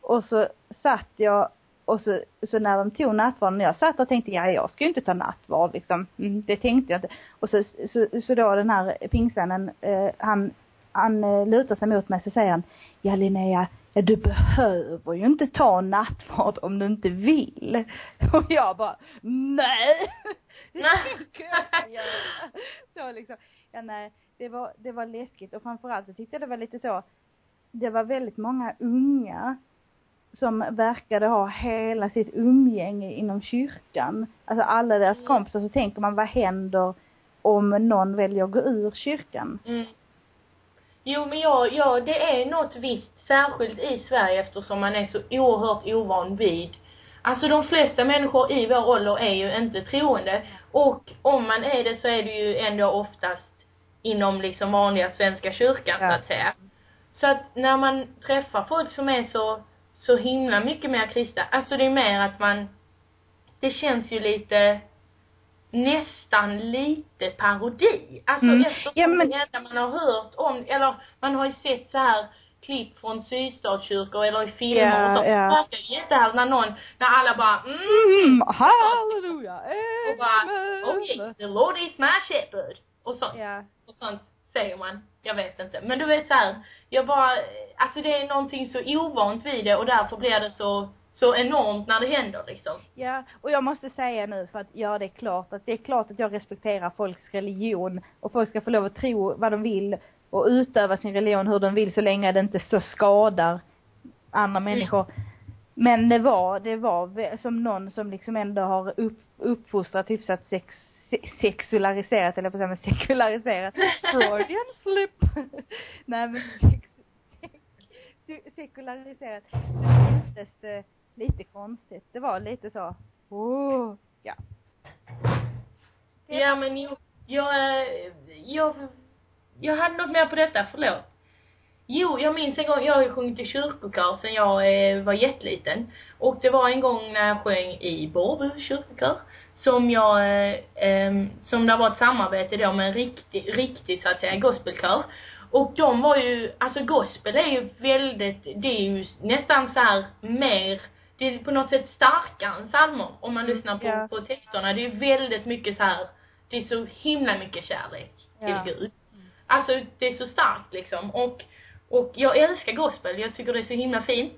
Och så satt jag och så, så när de tog nattvarden, jag satt och tänkte, ja jag ska ju inte ta nattvard liksom. Mm, det tänkte jag inte. Och så, så, så då den här pingsvännen, eh, han, han eh, lutar sig mot mig så säger han, ja Linnea, du behöver ju inte ta nattvard om du inte vill. Och jag bara, nej! Nej. Så liksom, ja nej, det var, det var läskigt och framförallt så tyckte jag det var lite så, det var väldigt många unga som verkade ha hela sitt umgänge inom kyrkan. Alltså alla deras kompisar, så tänker man vad händer om någon väljer att gå ur kyrkan? Mm. Jo men ja, ja det är något visst, särskilt i Sverige eftersom man är så oerhört ovan vid Alltså de flesta människor i vår ålder är ju inte troende. Och om man är det så är det ju ändå oftast inom liksom vanliga svenska kyrkan Ja. så att säga. Så att när man träffar folk som är så, så himla mycket mer kristna, alltså det är mer att man, det känns ju lite, nästan lite parodi. Alltså Mm. eftersom Ja, men- det enda man har hört om, eller man har ju sett så här klipp från sydstatskyrkor eller i filmer Ja, och så. ja. Det verkar jättehärligt när någon, när alla bara mm, Mm, halleluja, och bara amen. okej, the Lord is my shepherd. Och sånt Ja. och sånt säger man. Jag vet inte. Men du vet så här, jag bara, alltså det är någonting så ovant vid det och därför blir det så, så enormt när det händer liksom. Ja, och jag måste säga nu för att ja det klart att det är klart att jag respekterar folks religion och folk ska få lov att tro vad de vill och utöva sin religion hur de vill så länge det inte så skadar andra människor. Men det var, det var som någon som liksom ändå har upp, uppfostrat hyfsat sex, se- sexualiserat eller på säga sekulariserat. Freudian slip. Nej men sekulariserat. Det kändes lite konstigt. Det var lite så, oh, ja. Ja men jag, jag, eh, jag, jag hade något mer på detta, förlåt. Jo, jag minns en gång, jag har ju sjungit i kyrkokör sen jag eh, var jätteliten. Och det var en gång när jag sjöng i Borrby kyrkokör som jag, eh, som det var ett samarbete då med en riktig, riktig så att säga gospelkör. Och de var ju, alltså gospel är ju väldigt, det är ju nästan så här mer, det är på något sätt starkare än psalmer om man lyssnar på, Ja. på texterna. Det är väldigt mycket så här, det är så himla mycket kärlek till Ja. Gud. Alltså det är så starkt liksom och, och jag älskar gospel, jag tycker det är så himla fint.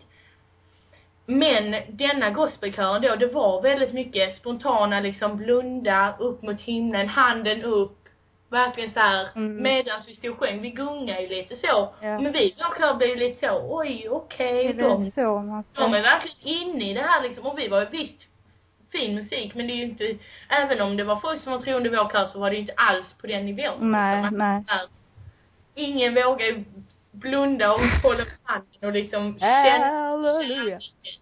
Men denna gospelkören då, det var väldigt mycket spontana liksom blunda upp mot himlen, handen upp. Verkligen så här, Mm. medans vi stod och sjöng, vi gungar ju lite så. Ja. Men vi kör blev ju lite så, oj okej, är de, så man ska. de är verkligen inne i det här liksom. Och vi var ju visst fin musik, men det är ju inte, även om det var folk som var troende i vår kör så var det ju inte alls på den nivån. Nej, liksom. Att nej. här, ingen vågar ju blunda och hålla på handen och liksom Halleluja.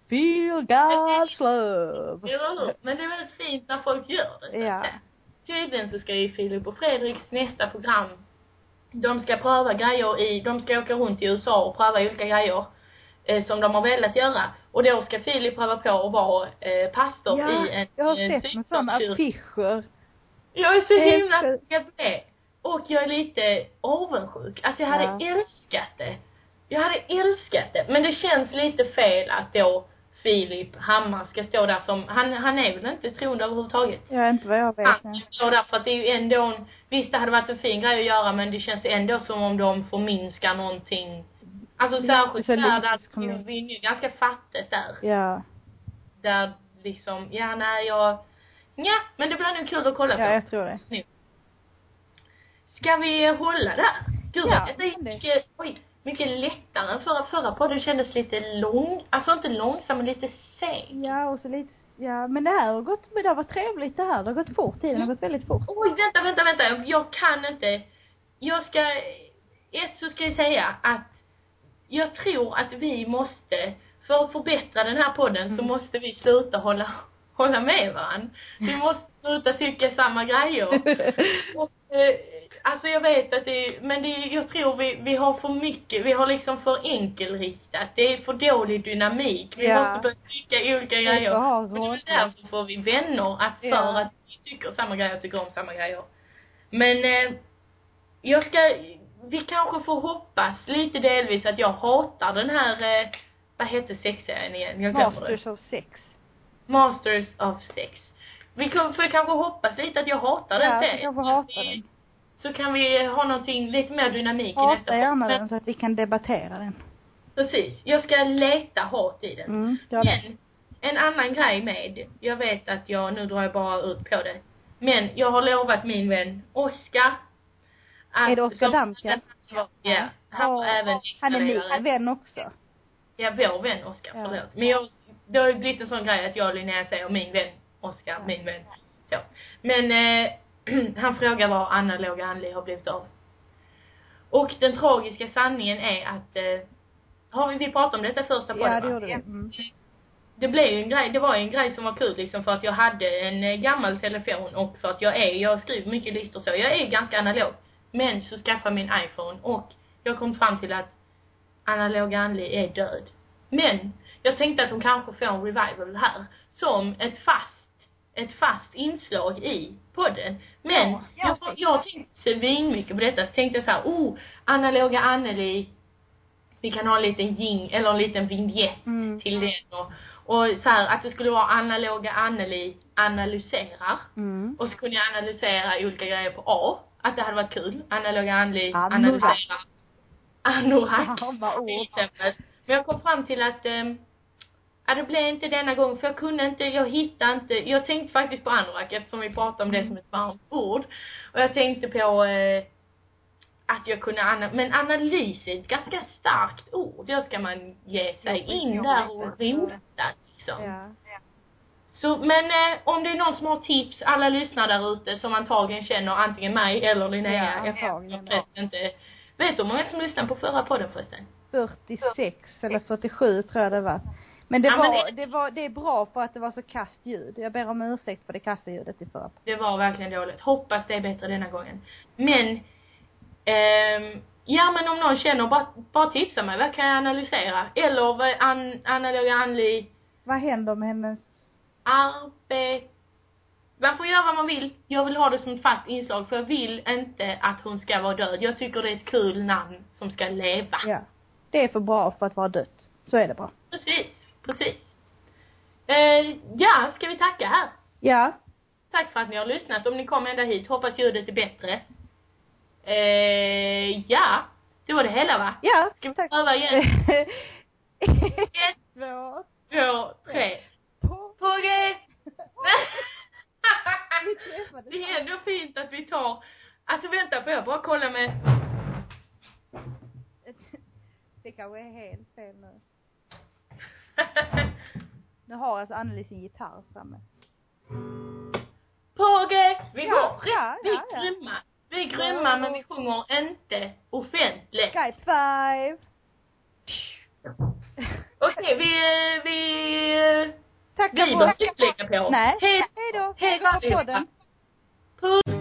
Feel God's love. Men det är väldigt fint när folk gör det. så att Ja. säga. Tydligen så ska ju Filip och Fredriks nästa program, de ska pröva grejer i, de ska åka runt i USA och pröva olika grejer eh, som de har velat göra. Och då ska Filip pröva på att vara eh, pastor Ja, i en jag har en sett med sådana affischer. Jag är så Det är himla så- det. Och jag är lite avundsjuk. Alltså jag hade Ja. älskat det. Jag hade älskat det. Men det känns lite fel att då Filip Hammar ska stå där som, han, han är väl inte troende överhuvudtaget. Jag vet inte vad jag vet. Han nu. ska stå där för att det är ju ändå en, visst det hade varit en fin grej att göra men det känns ändå som om de förminskar någonting. Alltså särskilt så där, där vi är ju ganska fattigt där. Ja. Där liksom, ja nej jag, ja men det blir nog kul att kolla på. Ja, jag tror det. Ska vi hålla där? Gud, Ja, det är det. mycket, oj, mycket lättare än förra, förra podden kändes lite lång, alltså inte långsam men lite sen. Ja, och så lite, ja, men det här har gått, men det har varit trevligt det här. Det har gått fort, tiden har gått väldigt fort. Oj, vänta, vänta, vänta, jag kan inte. Jag ska, ett så ska jag säga att jag tror att vi måste, för att förbättra den här podden så Mm. måste vi sluta hålla, hålla med varandra. Vi måste sluta tycka samma grejer. Och, eh, alltså jag vet att det är, men det är, jag tror vi, vi har för mycket, vi har liksom för enkelriktat. Det är för dålig dynamik. Vi Ja. måste börja tycka olika Vi grejer. Och det är därför får vi vänner, att för Ja. att vi tycker samma grejer tycker om samma grejer. Men eh, jag ska, vi kanske får hoppas lite delvis att jag hatar den här, eh, vad hette sexserien igen? Jag glömmer det. Masters of sex. Masters of Sex. Vi kan, får kanske hoppas lite att jag hatar den Ja, serien. vi kanske hatar den. Så kan vi ha någonting, lite mer dynamik i nästa Hata gärna. Men den så att vi kan debattera den. precis, jag ska leta hat i den. Mm, gör det. Men, en annan grej med, jag vet att jag, nu drar jag bara ut på det. Men jag har lovat min vän Oskar att- Är det Oskar som- Dammkjell? Ja, han var även och Han är min vän också. Ja, vår vän Oskar, Ja. förlåt. Men jag, det har ju blivit en sån grej att jag och Linnea säger min vän Oskar, Ja. min vän. Så. Men eh, han frågar var Anna Låga Andli har blivit av. Och den tragiska sanningen är att, eh, har vi, vi pratat om detta första podden Ja, det gjorde vi. Mm. det blev ju en grej, det var ju en grej som var kul liksom för att jag hade en eh, gammal telefon och för att jag är, jag skriver mycket listor så, jag är ganska analog. Men så skaffade min iPhone och jag kom fram till att analog Anli är död. Men jag tänkte att hon kanske får en revival här som ett fast, ett fast inslag i podden. Men Ja, jag, ja. jag har tänkt svinmycket på detta så tänkte jag så här, oh, analoga Anneli, vi kan ha en liten jing, eller en liten vignett Mm. till den och, och så här att det skulle vara analoga Anneli analyserar. Mm. Och så kunde jag analysera olika grejer på A. Att det hade varit kul. Analoga Anneli Anorak. analysera Anorak. Ja. Men jag kom fram till att ehm, Ja, det blev inte denna gång för jag kunde inte, jag hittade inte, jag tänkte faktiskt på anorak eftersom vi pratade om det som ett varmt ord. Och jag tänkte på eh, att jag kunde, ana men analys är ett ganska starkt ord. Då ska man ge sig Ja, in där och rota liksom. Ja. Så, men eh, om det är någon som har tips, alla lyssnar där ute som antagligen känner antingen mig eller Linnea. Ja, jag förresten inte. Vet du hur många som lyssnade på förra podden förresten? 46 eller 47 tror jag det var. Men det Ja, men var, det- det var, det är bra för att det var så kast ljud. Jag ber om ursäkt för det kassa ljudet i förra. Det var verkligen dåligt. Hoppas det är bättre denna gången. Men, ehm, ja men om någon känner, bara, bara tipsa mig. Vad kan jag analysera? Eller vad an, analog andlig Vad händer med hennes, arbete. Man får göra vad man vill. Jag vill ha det som ett fast inslag för jag vill inte att hon ska vara död. Jag tycker det är ett kul namn som ska leva. ja. Det är för bra för att vara dött. Så är det bra. Precis, precis. Eh, ja, ska vi tacka här? Ja. Tack för att ni har lyssnat. Om ni kom ända hit, hoppas ljudet är bättre. Eh, ja, det var det hela va? Ja, Ska vi tack. pröva igen? Ett, Två, två, tre. G! Det är ändå fint att vi tar, alltså vänta får jag bara kolla med, Det kanske är helt fel nu. Nu har alltså Anneli sin gitarr framme. på G! Vi Ja, går, ja, vi är ja, ja. grymma. Vi är grymma men vi sjunger inte offentligt. Skype five! Okej, vi, vi, Tackar vi behöver inte på. Nej. Hej, Hej då. hej Hej då podden. Puss.